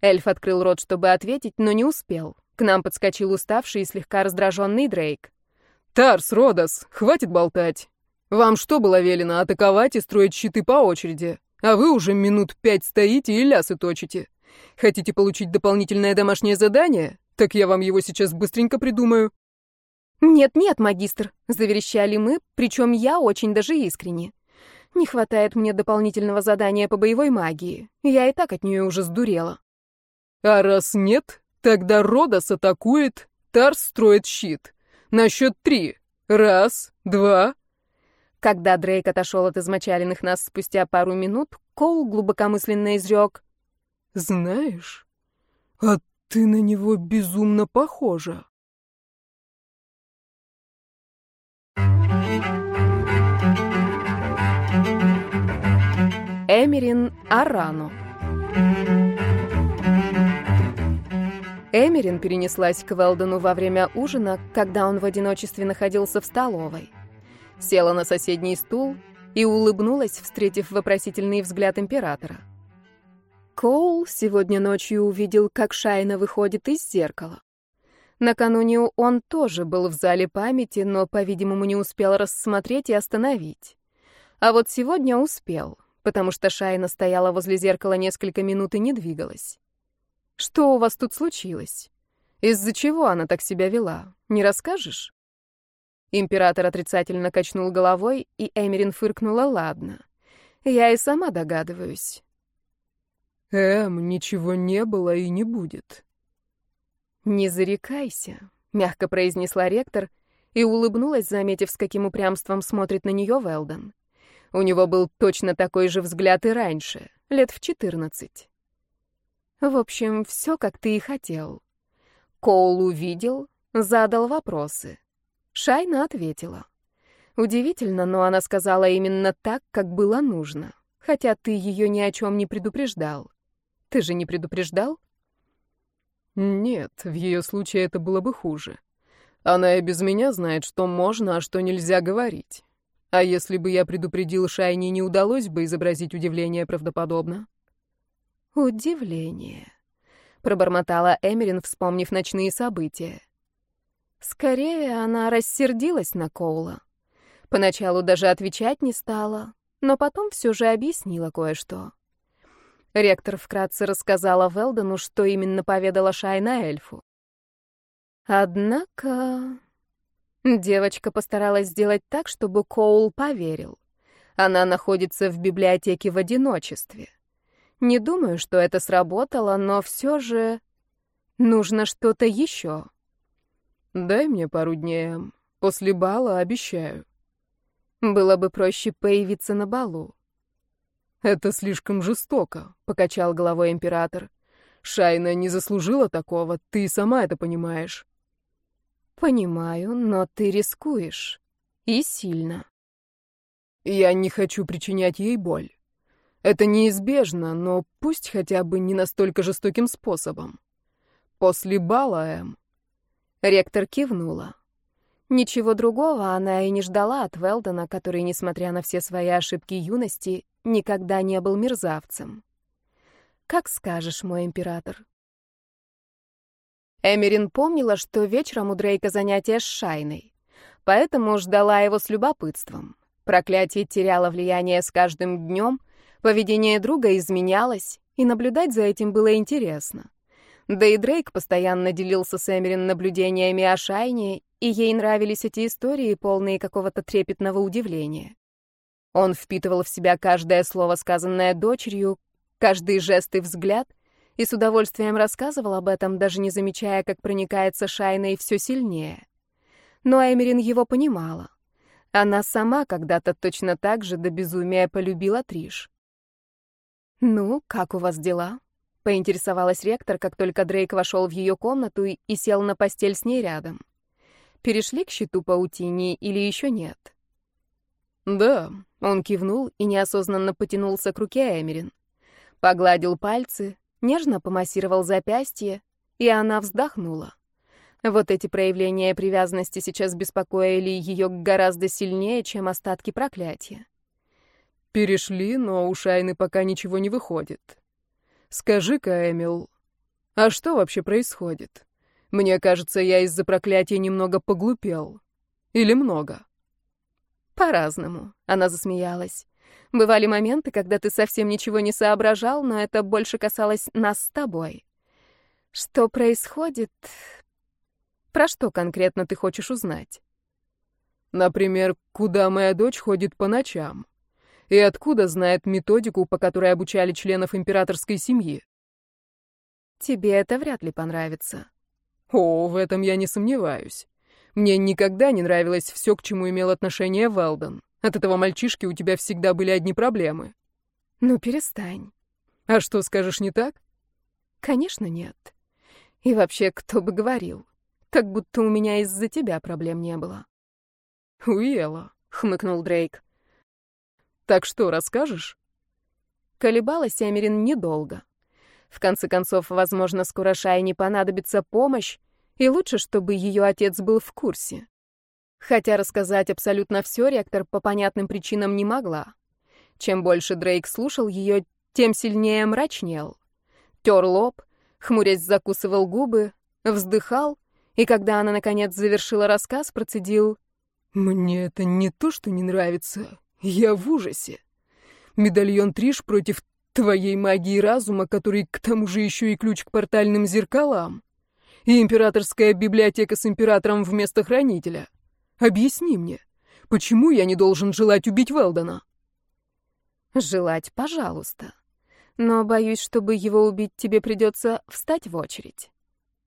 Эльф открыл рот, чтобы ответить, но не успел. К нам подскочил уставший и слегка раздраженный Дрейк. «Тарс, Родос, хватит болтать. Вам что было велено, атаковать и строить щиты по очереди? А вы уже минут пять стоите и лясы точите. Хотите получить дополнительное домашнее задание? Так я вам его сейчас быстренько придумаю». «Нет-нет, магистр», — заверещали мы, причем я очень даже искренне. «Не хватает мне дополнительного задания по боевой магии. Я и так от нее уже сдурела». «А раз нет, тогда Родос атакует, Тарс строит щит. На счет три. Раз, два...» Когда Дрейк отошел от измочаленных нас спустя пару минут, Коул глубокомысленно изрек. «Знаешь, а ты на него безумно похожа». Эмерин Арану Эмерин перенеслась к Велдену во время ужина, когда он в одиночестве находился в столовой. Села на соседний стул и улыбнулась, встретив вопросительный взгляд императора. Коул сегодня ночью увидел, как Шайна выходит из зеркала. Накануне он тоже был в зале памяти, но, по-видимому, не успел рассмотреть и остановить. А вот сегодня успел, потому что Шайна стояла возле зеркала несколько минут и не двигалась. Что у вас тут случилось? Из-за чего она так себя вела? Не расскажешь? Император отрицательно качнул головой, и Эмерин фыркнула «Ладно». Я и сама догадываюсь. «Эм, ничего не было и не будет». «Не зарекайся», — мягко произнесла ректор и улыбнулась, заметив, с каким упрямством смотрит на нее Велден. У него был точно такой же взгляд и раньше, лет в четырнадцать. В общем, все, как ты и хотел. Коул увидел, задал вопросы. Шайна ответила. Удивительно, но она сказала именно так, как было нужно, хотя ты ее ни о чем не предупреждал. Ты же не предупреждал? Нет, в ее случае это было бы хуже. Она и без меня знает, что можно, а что нельзя говорить. А если бы я предупредил Шайни, не удалось бы изобразить удивление правдоподобно? Удивление, пробормотала Эмерин, вспомнив ночные события. Скорее, она рассердилась на Коула. Поначалу даже отвечать не стала, но потом все же объяснила кое-что. Ректор вкратце рассказала Велдону, что именно поведала Шайна эльфу. Однако... Девочка постаралась сделать так, чтобы Коул поверил. Она находится в библиотеке в одиночестве. Не думаю, что это сработало, но все же... Нужно что-то еще. Дай мне пару дней. После бала обещаю. Было бы проще появиться на балу. Это слишком жестоко, покачал головой император. Шайна не заслужила такого, ты сама это понимаешь. Понимаю, но ты рискуешь. И сильно. Я не хочу причинять ей боль. Это неизбежно, но пусть хотя бы не настолько жестоким способом. После бала, Эм. Ректор кивнула. Ничего другого она и не ждала от Велдона, который, несмотря на все свои ошибки юности, никогда не был мерзавцем. Как скажешь, мой император. Эмерин помнила, что вечером у Дрейка занятие с Шайной, поэтому ждала его с любопытством. Проклятие теряло влияние с каждым днем, поведение друга изменялось, и наблюдать за этим было интересно. Да и Дрейк постоянно делился с Эмерин наблюдениями о Шайне, и ей нравились эти истории, полные какого-то трепетного удивления. Он впитывал в себя каждое слово, сказанное дочерью, каждый жест и взгляд, и с удовольствием рассказывал об этом, даже не замечая, как проникается Шайной все сильнее. Но Эмерин его понимала. Она сама когда-то точно так же до безумия полюбила Триш. «Ну, как у вас дела?» — поинтересовалась ректор, как только Дрейк вошел в ее комнату и, сел на постель с ней рядом. Перешли к щиту паутини или еще нет? «Да», — он кивнул и неосознанно потянулся к руке Эмерин. Погладил пальцы, нежно помассировал запястье, и она вздохнула. Вот эти проявления привязанности сейчас беспокоили ее гораздо сильнее, чем остатки проклятия. «Перешли, но у Шайны пока ничего не выходит. Скажи-ка, Эмил, а что вообще происходит? Мне кажется, я из-за проклятия немного поглупел. Или много? По-разному, она засмеялась. Бывали моменты, когда ты совсем ничего не соображал, но это больше касалось нас с тобой. Что происходит? Про что конкретно ты хочешь узнать? Например, куда моя дочь ходит по ночам? И откуда знает методику, по которой обучали членов императорской семьи? Тебе это вряд ли понравится. О, в этом я не сомневаюсь. Мне никогда не нравилось все, к чему имел отношение Велдон. От этого мальчишки у тебя всегда были одни проблемы. Ну, перестань. А что, скажешь не так? Конечно, нет. И вообще, кто бы говорил? Как будто у меня из-за тебя проблем не было. Уела, хмыкнул Дрейк. Так что, расскажешь? Колебалась Эмерин недолго. В конце концов, возможно, скоро Шайне понадобится помощь, и лучше, чтобы ее отец был в курсе. Хотя рассказать абсолютно все ректор по понятным причинам не могла. Чем больше Дрейк слушал ее, тем сильнее мрачнел. Тер лоб, хмурясь закусывал губы, вздыхал, и когда она, наконец, завершила рассказ, процедил «Мне это не то, что не нравится, я в ужасе. Медальон Триш против твоей магии разума, который к тому же еще и ключ к портальным зеркалам. И императорская библиотека с императором вместо хранителя. Объясни мне, почему я не должен желать убить Велдона? Желать, пожалуйста. Но боюсь, чтобы его убить, тебе придется встать в очередь.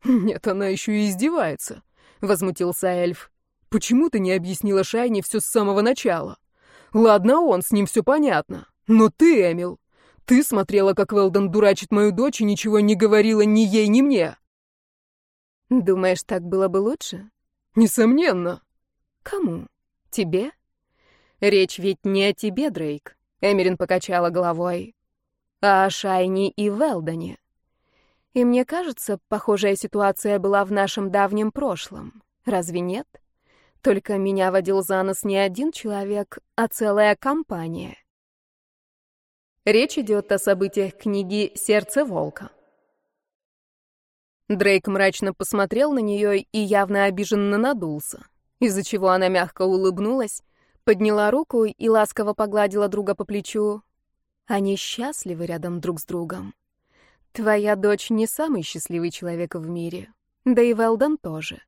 Нет, она еще и издевается, возмутился эльф. Почему ты не объяснила Шайне все с самого начала? Ладно, он, с ним все понятно. Но ты, Эмил, ты смотрела, как Велдон дурачит мою дочь и ничего не говорила ни ей, ни мне. Думаешь, так было бы лучше? Несомненно. Кому? Тебе? Речь ведь не о тебе, Дрейк. Эмерин покачала головой. а о Шайне и Велдоне. И мне кажется, похожая ситуация была в нашем давнем прошлом. Разве нет? Только меня водил за нос не один человек, а целая компания. Речь идет о событиях книги «Сердце волка». Дрейк мрачно посмотрел на нее и явно обиженно надулся, из-за чего она мягко улыбнулась, подняла руку и ласково погладила друга по плечу. Они счастливы рядом друг с другом. Твоя дочь не самый счастливый человек в мире. Да и Велдон тоже.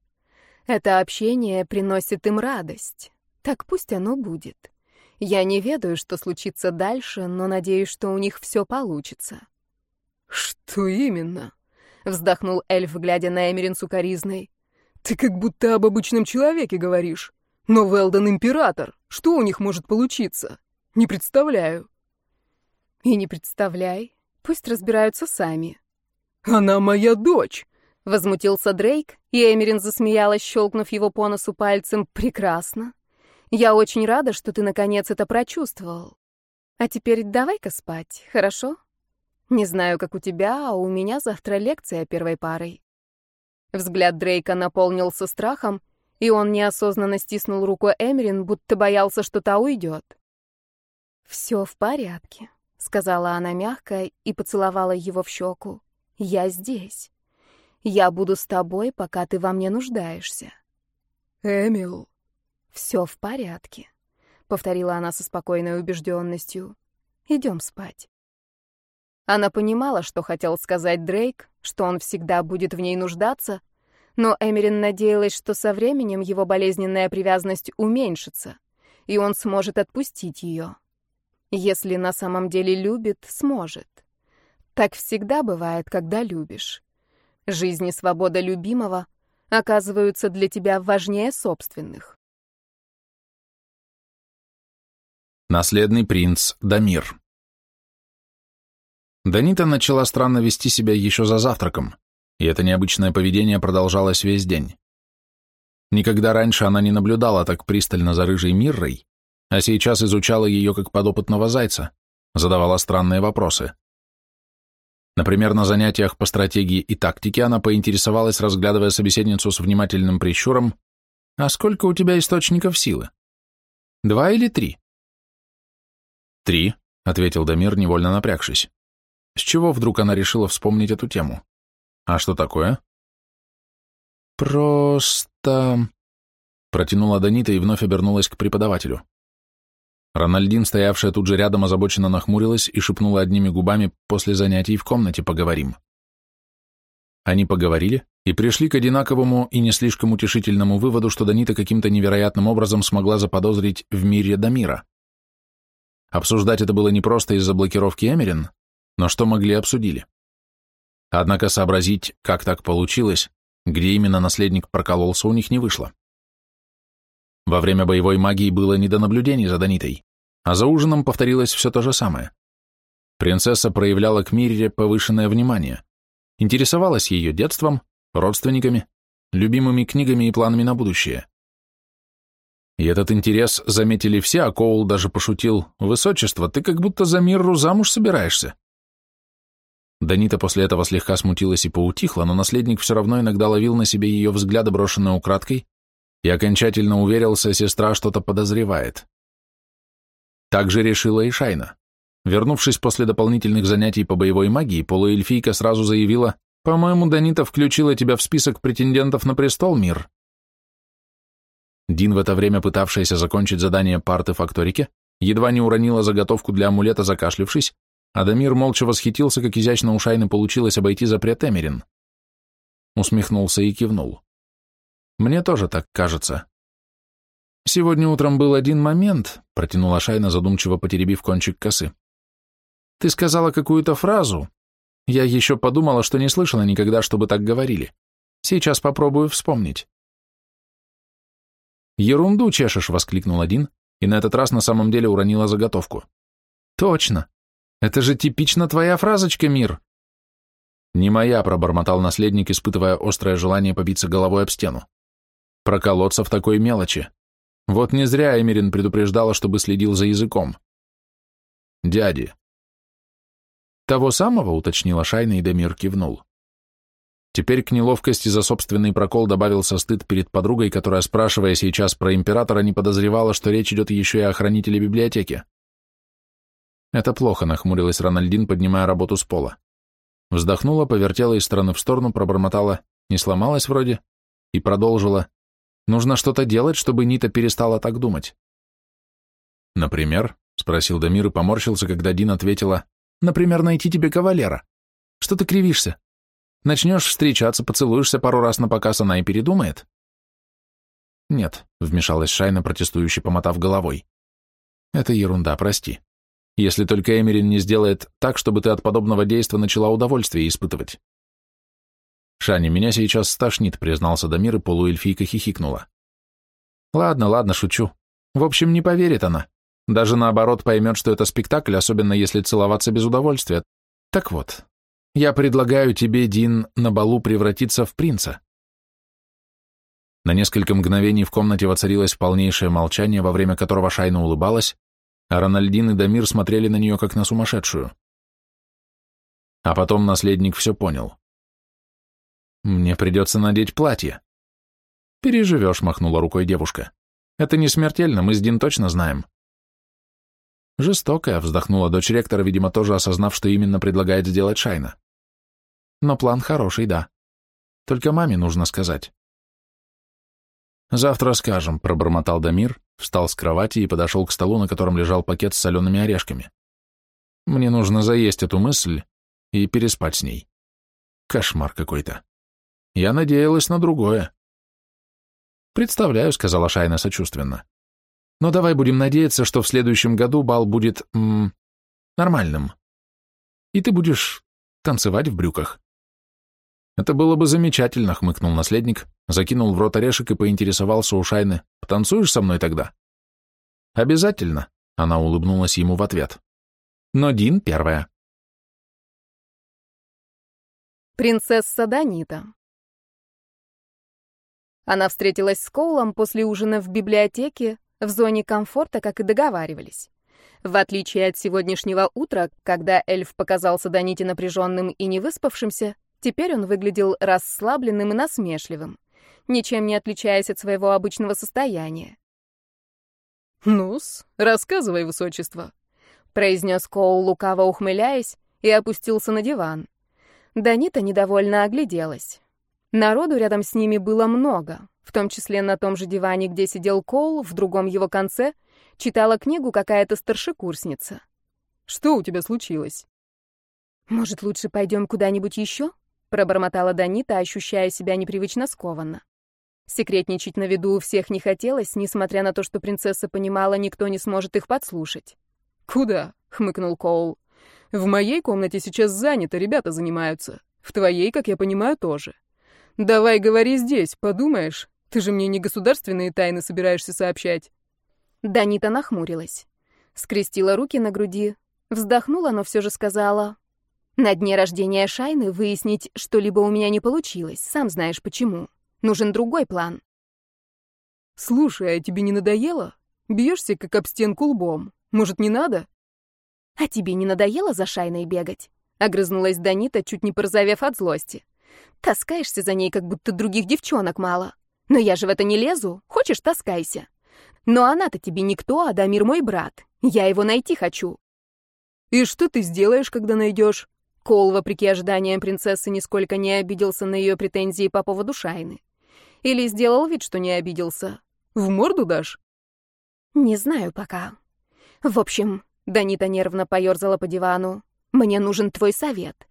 Это общение приносит им радость. Так пусть оно будет. Я не ведаю, что случится дальше, но надеюсь, что у них все получится. Что именно? Вздохнул эльф, глядя на Эмерин сукоризной. Ты как будто об обычном человеке говоришь. Но Велдон император. Что у них может получиться? Не представляю. И не представляй. Пусть разбираются сами. Она моя дочь. Возмутился Дрейк, и Эмерин засмеялась, щелкнув его по носу пальцем. Прекрасно. Я очень рада, что ты наконец это прочувствовал. А теперь давай-ка спать, хорошо? Не знаю, как у тебя, а у меня завтра лекция первой парой. Взгляд Дрейка наполнился страхом, и он неосознанно стиснул руку Эмерин, будто боялся, что та уйдет. «Все в порядке», сказала она мягко и поцеловала его в щеку. Я здесь. Я буду с тобой, пока ты во мне нуждаешься. Эмил. Все в порядке, повторила она со спокойной убежденностью. Идем спать. Она понимала, что хотел сказать Дрейк, что он всегда будет в ней нуждаться, но Эмерин надеялась, что со временем его болезненная привязанность уменьшится, и он сможет отпустить ее. Если на самом деле любит, сможет. Так всегда бывает, когда любишь. Жизнь и свобода любимого оказываются для тебя важнее собственных. Наследный принц Дамир Данита начала странно вести себя еще за завтраком, и это необычное поведение продолжалось весь день. Никогда раньше она не наблюдала так пристально за рыжей Миррой, а сейчас изучала ее как подопытного зайца, задавала странные вопросы. Например, на занятиях по стратегии и тактике она поинтересовалась, разглядывая собеседницу с внимательным прищуром, «А сколько у тебя источников силы? Два или три?» «Три», — ответил Дамир, невольно напрягшись. С чего вдруг она решила вспомнить эту тему? «А что такое?» «Просто...» Протянула Данита и вновь обернулась к преподавателю. Рональдин, стоявшая тут же рядом, озабоченно нахмурилась и шепнула одними губами «после занятий в комнате поговорим». Они поговорили и пришли к одинаковому и не слишком утешительному выводу, что Данита каким-то невероятным образом смогла заподозрить в мире Дамира. Обсуждать это было не просто из-за блокировки Эмерин, но что могли обсудили. Однако сообразить, как так получилось, где именно наследник прокололся, у них не вышло. Во время боевой магии было не до наблюдений за Данитой, а за ужином повторилось все то же самое. Принцесса проявляла к Мире повышенное внимание, интересовалась ее детством, родственниками, любимыми книгами и планами на будущее. И этот интерес заметили все, а Коул даже пошутил, «Высочество, ты как будто за Мирру замуж собираешься». Данита после этого слегка смутилась и поутихла, но наследник все равно иногда ловил на себе ее взгляды, брошенные украдкой, и окончательно уверился, сестра что-то подозревает. Так же решила и Шайна. Вернувшись после дополнительных занятий по боевой магии, полуэльфийка сразу заявила, «По-моему, Данита включила тебя в список претендентов на престол, мир». Дин, в это время пытавшаяся закончить задание по артефакторике, едва не уронила заготовку для амулета, закашлившись, а Дамир молча восхитился, как изящно у Шайны получилось обойти запрет Эмерин. Усмехнулся и кивнул. Мне тоже так кажется. Сегодня утром был один момент, протянула Шайна, задумчиво потеребив кончик косы. Ты сказала какую-то фразу. Я еще подумала, что не слышала никогда, чтобы так говорили. Сейчас попробую вспомнить. «Ерунду чешешь!» — воскликнул один, и на этот раз на самом деле уронила заготовку. «Точно! Это же типично твоя фразочка, Мир!» «Не моя», — пробормотал наследник, испытывая острое желание побиться головой об стену. Проколоться в такой мелочи. Вот не зря Эмерин предупреждала, чтобы следил за языком. Дяди. Того самого, уточнила Шайна, и Дамир кивнул. Теперь к неловкости за собственный прокол добавился стыд перед подругой, которая, спрашивая сейчас про императора, не подозревала, что речь идет еще и о хранителе библиотеки. Это плохо, нахмурилась Рональдин, поднимая работу с пола. Вздохнула, повертела из стороны в сторону, пробормотала, не сломалась вроде, и продолжила. Нужно что-то делать, чтобы Нита перестала так думать. Например, спросил Дамир и поморщился, когда Дин ответила, например, найти тебе кавалера. Что ты кривишься? Начнешь встречаться, поцелуешься пару раз на показ, она и передумает. Нет, вмешалась Шайна, протестующе помотав головой. Это ерунда, прости. Если только Эмерин не сделает так, чтобы ты от подобного действа начала удовольствие испытывать. Шани, меня сейчас стошнит, признался Дамир, и полуэльфийка хихикнула. Ладно, ладно, шучу. В общем, не поверит она. Даже наоборот поймет, что это спектакль, особенно если целоваться без удовольствия. Так вот, я предлагаю тебе, Дин, на балу превратиться в принца. На несколько мгновений в комнате воцарилось полнейшее молчание, во время которого Шайна улыбалась, а Рональдин и Дамир смотрели на нее как на сумасшедшую. А потом наследник все понял. «Мне придется надеть платье». «Переживешь», — махнула рукой девушка. «Это не смертельно, мы с Дин точно знаем». Жестокая, вздохнула дочь ректора, видимо, тоже осознав, что именно предлагает сделать Шайна. Но план хороший, да. Только маме нужно сказать. «Завтра скажем», — пробормотал Дамир, встал с кровати и подошел к столу, на котором лежал пакет с солеными орешками. «Мне нужно заесть эту мысль и переспать с ней. Кошмар какой-то. Я надеялась на другое». «Представляю», — сказала Шайна сочувственно. «Но давай будем надеяться, что в следующем году бал будет... М, нормальным. И ты будешь танцевать в брюках». «Это было бы замечательно», — хмыкнул наследник, закинул в рот орешек и поинтересовался у Шайны. «Потанцуешь со мной тогда?» «Обязательно», — она улыбнулась ему в ответ. «Но Дин первая». Принцесса Данита Она встретилась с Коулом после ужина в библиотеке, в зоне комфорта, как и договаривались. В отличие от сегодняшнего утра, когда эльф показался Даните напряженным и невыспавшимся, Теперь он выглядел расслабленным и насмешливым, ничем не отличаясь от своего обычного состояния. «Ну-с, рассказывай, высочество», — произнес Коул, лукаво ухмыляясь, и опустился на диван. Данита недовольно огляделась. Народу рядом с ними было много, в том числе на том же диване, где сидел Коул, в другом его конце читала книгу какая-то старшекурсница. «Что у тебя случилось?» «Может, лучше пойдем куда-нибудь еще?» пробормотала Данита, ощущая себя непривычно скованно. Секретничать на виду у всех не хотелось, несмотря на то, что принцесса понимала, никто не сможет их подслушать. «Куда?» — хмыкнул Коул. «В моей комнате сейчас занято, ребята занимаются. В твоей, как я понимаю, тоже. Давай говори здесь, подумаешь. Ты же мне не государственные тайны собираешься сообщать». Данита нахмурилась. Скрестила руки на груди, вздохнула, но все же сказала на дне рождения Шайны выяснить что-либо у меня не получилось, сам знаешь почему. Нужен другой план. Слушай, а тебе не надоело? Бьешься, как об стенку лбом. Может, не надо? А тебе не надоело за Шайной бегать? Огрызнулась Данита, чуть не порозовев от злости. Таскаешься за ней, как будто других девчонок мало. Но я же в это не лезу. Хочешь, таскайся. Но она-то тебе никто, а Дамир мой брат. Я его найти хочу. И что ты сделаешь, когда найдешь? Кол, вопреки ожиданиям принцессы, нисколько не обиделся на ее претензии по поводу Шайны. Или сделал вид, что не обиделся. В морду дашь? Не знаю пока. В общем, Данита нервно поерзала по дивану. Мне нужен твой совет.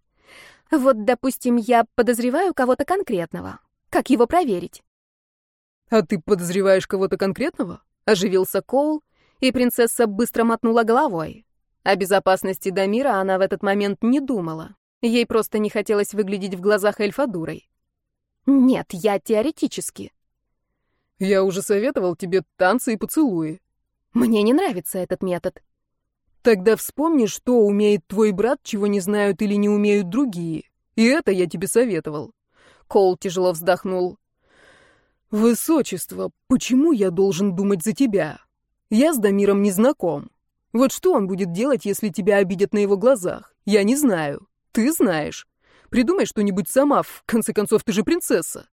Вот, допустим, я подозреваю кого-то конкретного. Как его проверить? А ты подозреваешь кого-то конкретного? Оживился Коул, и принцесса быстро мотнула головой. О безопасности Дамира она в этот момент не думала. Ей просто не хотелось выглядеть в глазах эльфа дурой. «Нет, я теоретически». «Я уже советовал тебе танцы и поцелуи». «Мне не нравится этот метод». «Тогда вспомни, что умеет твой брат, чего не знают или не умеют другие. И это я тебе советовал». Кол тяжело вздохнул. «Высочество, почему я должен думать за тебя? Я с Дамиром не знаком. Вот что он будет делать, если тебя обидят на его глазах? Я не знаю. Ты знаешь. Придумай что-нибудь сама, в конце концов, ты же принцесса.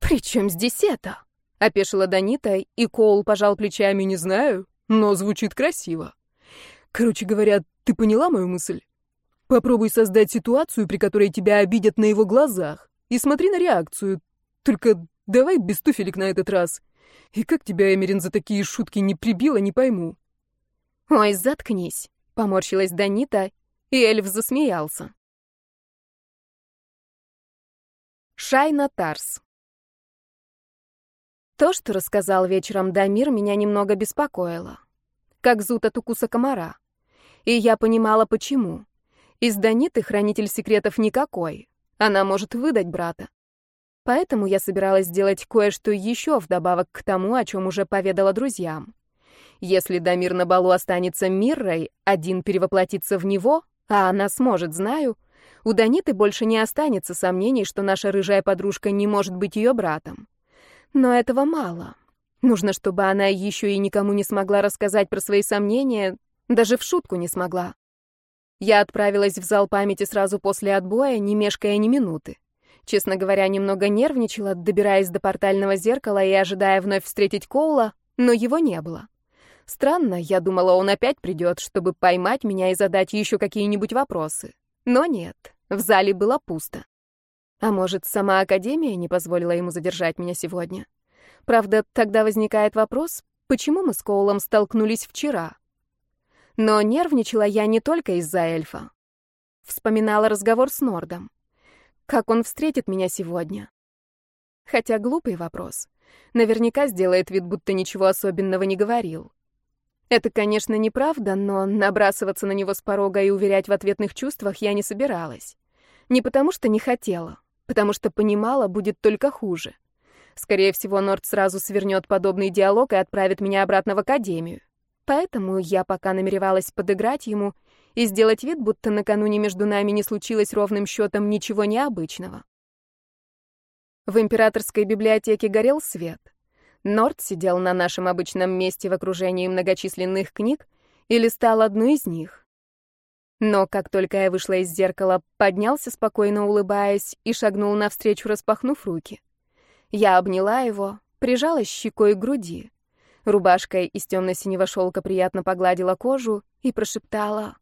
«При чем здесь это?» — опешила Данита, и Коул пожал плечами, не знаю, но звучит красиво. Короче говоря, ты поняла мою мысль? Попробуй создать ситуацию, при которой тебя обидят на его глазах, и смотри на реакцию. Только давай без туфелек на этот раз. И как тебя, Эмерин, за такие шутки не прибила, не пойму. «Ой, заткнись», — поморщилась Данита, и эльф засмеялся. Шайна Тарс То, что рассказал вечером Дамир, меня немного беспокоило. Как зуд от укуса комара. И я понимала, почему. Из Даниты хранитель секретов никакой. Она может выдать брата. Поэтому я собиралась сделать кое-что еще вдобавок к тому, о чем уже поведала друзьям. Если Дамир на балу останется Миррой, один перевоплотится в него, а она сможет, знаю, у Даниты больше не останется сомнений, что наша рыжая подружка не может быть ее братом. Но этого мало. Нужно, чтобы она еще и никому не смогла рассказать про свои сомнения, даже в шутку не смогла. Я отправилась в зал памяти сразу после отбоя, не мешкая ни минуты. Честно говоря, немного нервничала, добираясь до портального зеркала и ожидая вновь встретить Коула, но его не было. Странно, я думала, он опять придет, чтобы поймать меня и задать еще какие-нибудь вопросы. Но нет, в зале было пусто. А может, сама Академия не позволила ему задержать меня сегодня? Правда, тогда возникает вопрос, почему мы с Коулом столкнулись вчера? Но нервничала я не только из-за эльфа. Вспоминала разговор с Нордом. Как он встретит меня сегодня? Хотя глупый вопрос. Наверняка сделает вид, будто ничего особенного не говорил. Это, конечно, неправда, но набрасываться на него с порога и уверять в ответных чувствах я не собиралась. Не потому что не хотела, потому что понимала, будет только хуже. Скорее всего, Норд сразу свернет подобный диалог и отправит меня обратно в академию. Поэтому я пока намеревалась подыграть ему и сделать вид, будто накануне между нами не случилось ровным счетом ничего необычного. В императорской библиотеке горел свет. Норд сидел на нашем обычном месте в окружении многочисленных книг и листал одну из них. Но как только я вышла из зеркала, поднялся, спокойно улыбаясь, и шагнул навстречу, распахнув руки. Я обняла его, прижалась щекой к груди. Рубашка из темно-синего шелка приятно погладила кожу и прошептала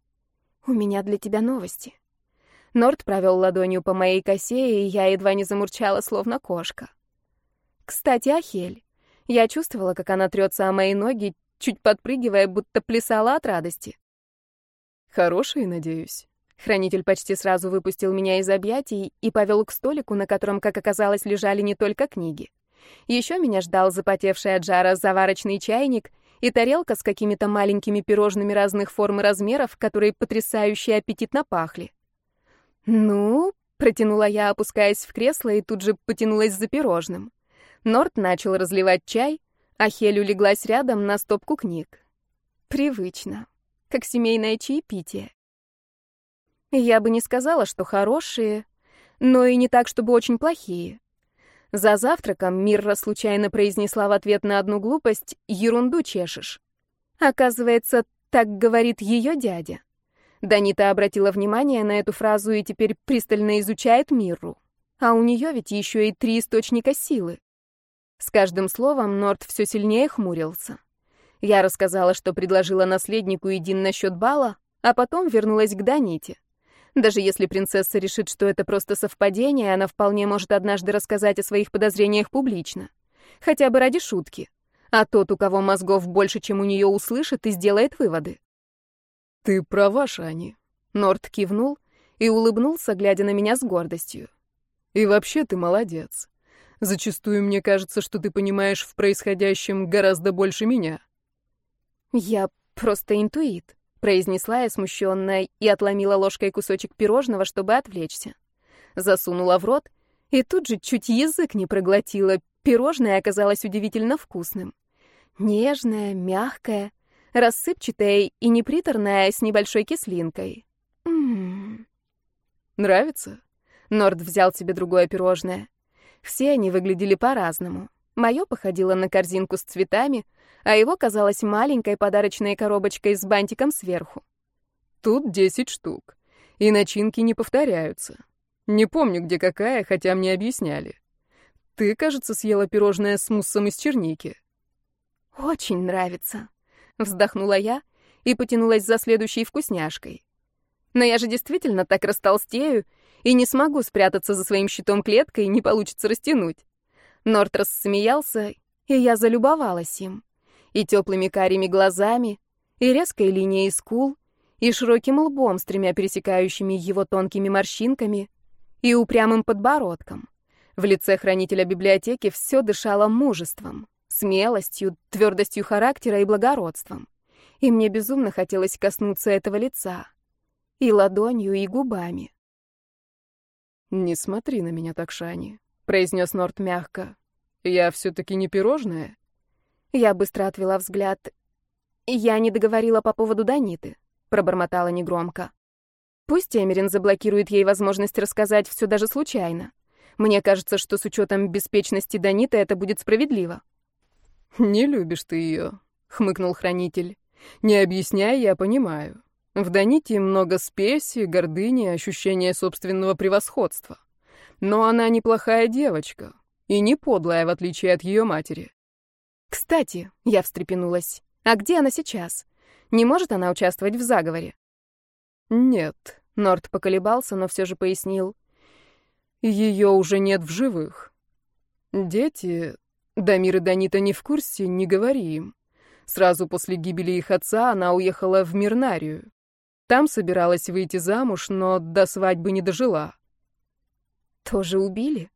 «У меня для тебя новости». Норд провел ладонью по моей косе, и я едва не замурчала, словно кошка. Кстати, Ахель. Я чувствовала, как она трется о мои ноги, чуть подпрыгивая, будто плясала от радости. «Хорошие, надеюсь». Хранитель почти сразу выпустил меня из объятий и повел к столику, на котором, как оказалось, лежали не только книги. Еще меня ждал запотевший от жара заварочный чайник и тарелка с какими-то маленькими пирожными разных форм и размеров, которые потрясающе аппетитно пахли. «Ну?» — протянула я, опускаясь в кресло, и тут же потянулась за пирожным. Норт начал разливать чай, а Хель улеглась рядом на стопку книг. Привычно, как семейное чаепитие. Я бы не сказала, что хорошие, но и не так, чтобы очень плохие. За завтраком Мирра случайно произнесла в ответ на одну глупость «ерунду чешешь». Оказывается, так говорит ее дядя. Данита обратила внимание на эту фразу и теперь пристально изучает Мирру. А у нее ведь еще и три источника силы. С каждым словом Норт все сильнее хмурился. Я рассказала, что предложила наследнику Идин насчет бала, а потом вернулась к Даните. Даже если принцесса решит, что это просто совпадение, она вполне может однажды рассказать о своих подозрениях публично. Хотя бы ради шутки. А тот, у кого мозгов больше, чем у нее, услышит и сделает выводы. «Ты права, Шани», — Норт кивнул и улыбнулся, глядя на меня с гордостью. «И вообще ты молодец. Зачастую мне кажется, что ты понимаешь в происходящем гораздо больше меня. Я просто интуит, произнесла я смущенная и отломила ложкой кусочек пирожного, чтобы отвлечься. Засунула в рот и тут же чуть язык не проглотила. Пирожное оказалось удивительно вкусным. Нежное, мягкое, рассыпчатое и неприторное с небольшой кислинкой. М -м -м. Нравится? Норд взял себе другое пирожное. Все они выглядели по-разному. Мое походило на корзинку с цветами, а его казалось маленькой подарочной коробочкой с бантиком сверху. Тут десять штук. И начинки не повторяются. Не помню, где какая, хотя мне объясняли. Ты, кажется, съела пирожное с муссом из черники. Очень нравится. Вздохнула я и потянулась за следующей вкусняшкой. Но я же действительно так растолстею и не смогу спрятаться за своим щитом клеткой, не получится растянуть. Норт рассмеялся, и я залюбовалась им. И теплыми карими глазами, и резкой линией скул, и широким лбом с тремя пересекающими его тонкими морщинками, и упрямым подбородком. В лице хранителя библиотеки все дышало мужеством, смелостью, твердостью характера и благородством. И мне безумно хотелось коснуться этого лица. И ладонью, и губами. «Не смотри на меня так, Шани», — произнес Норт мягко. «Я все-таки не пирожное?» Я быстро отвела взгляд. «Я не договорила по поводу Даниты», — пробормотала негромко. «Пусть Эмерин заблокирует ей возможность рассказать все даже случайно. Мне кажется, что с учетом беспечности Даниты это будет справедливо». «Не любишь ты ее», — хмыкнул хранитель. «Не объясняй, я понимаю. В Даните много спеси, гордыни, ощущения собственного превосходства. Но она неплохая девочка и не подлая, в отличие от ее матери. Кстати, я встрепенулась. А где она сейчас? Не может она участвовать в заговоре? Нет, Норт поколебался, но все же пояснил. Ее уже нет в живых. Дети, Дамир и Данита не в курсе, не говори им. Сразу после гибели их отца она уехала в Мирнарию. Там собиралась выйти замуж, но до свадьбы не дожила. «Тоже убили?»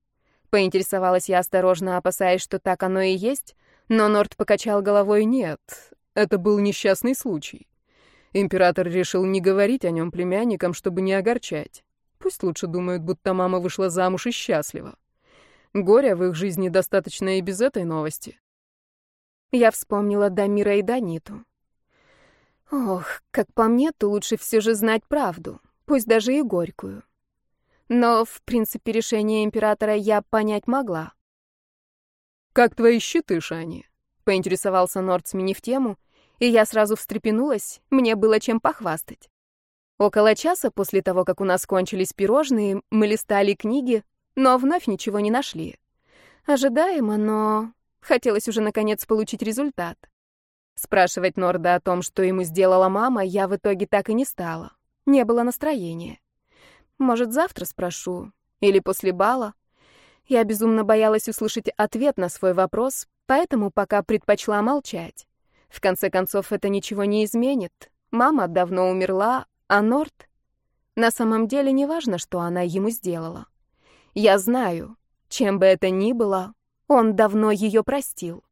Поинтересовалась я осторожно, опасаясь, что так оно и есть, но Норт покачал головой «нет». Это был несчастный случай. Император решил не говорить о нем племянникам, чтобы не огорчать. Пусть лучше думают, будто мама вышла замуж и счастлива. Горя в их жизни достаточно и без этой новости. Я вспомнила Дамира и Даниту. Ох, как по мне, то лучше все же знать правду, пусть даже и горькую. Но, в принципе, решение императора я понять могла. «Как твои щиты, Шани?» — поинтересовался Норд, сменив тему, и я сразу встрепенулась, мне было чем похвастать. Около часа после того, как у нас кончились пирожные, мы листали книги, но вновь ничего не нашли. Ожидаемо, но хотелось уже наконец получить результат. Спрашивать Норда о том, что ему сделала мама, я в итоге так и не стала. Не было настроения. Может, завтра спрошу? Или после бала? Я безумно боялась услышать ответ на свой вопрос, поэтому пока предпочла молчать. В конце концов, это ничего не изменит. Мама давно умерла, а Норд... На самом деле не важно, что она ему сделала. Я знаю, чем бы это ни было, он давно ее простил.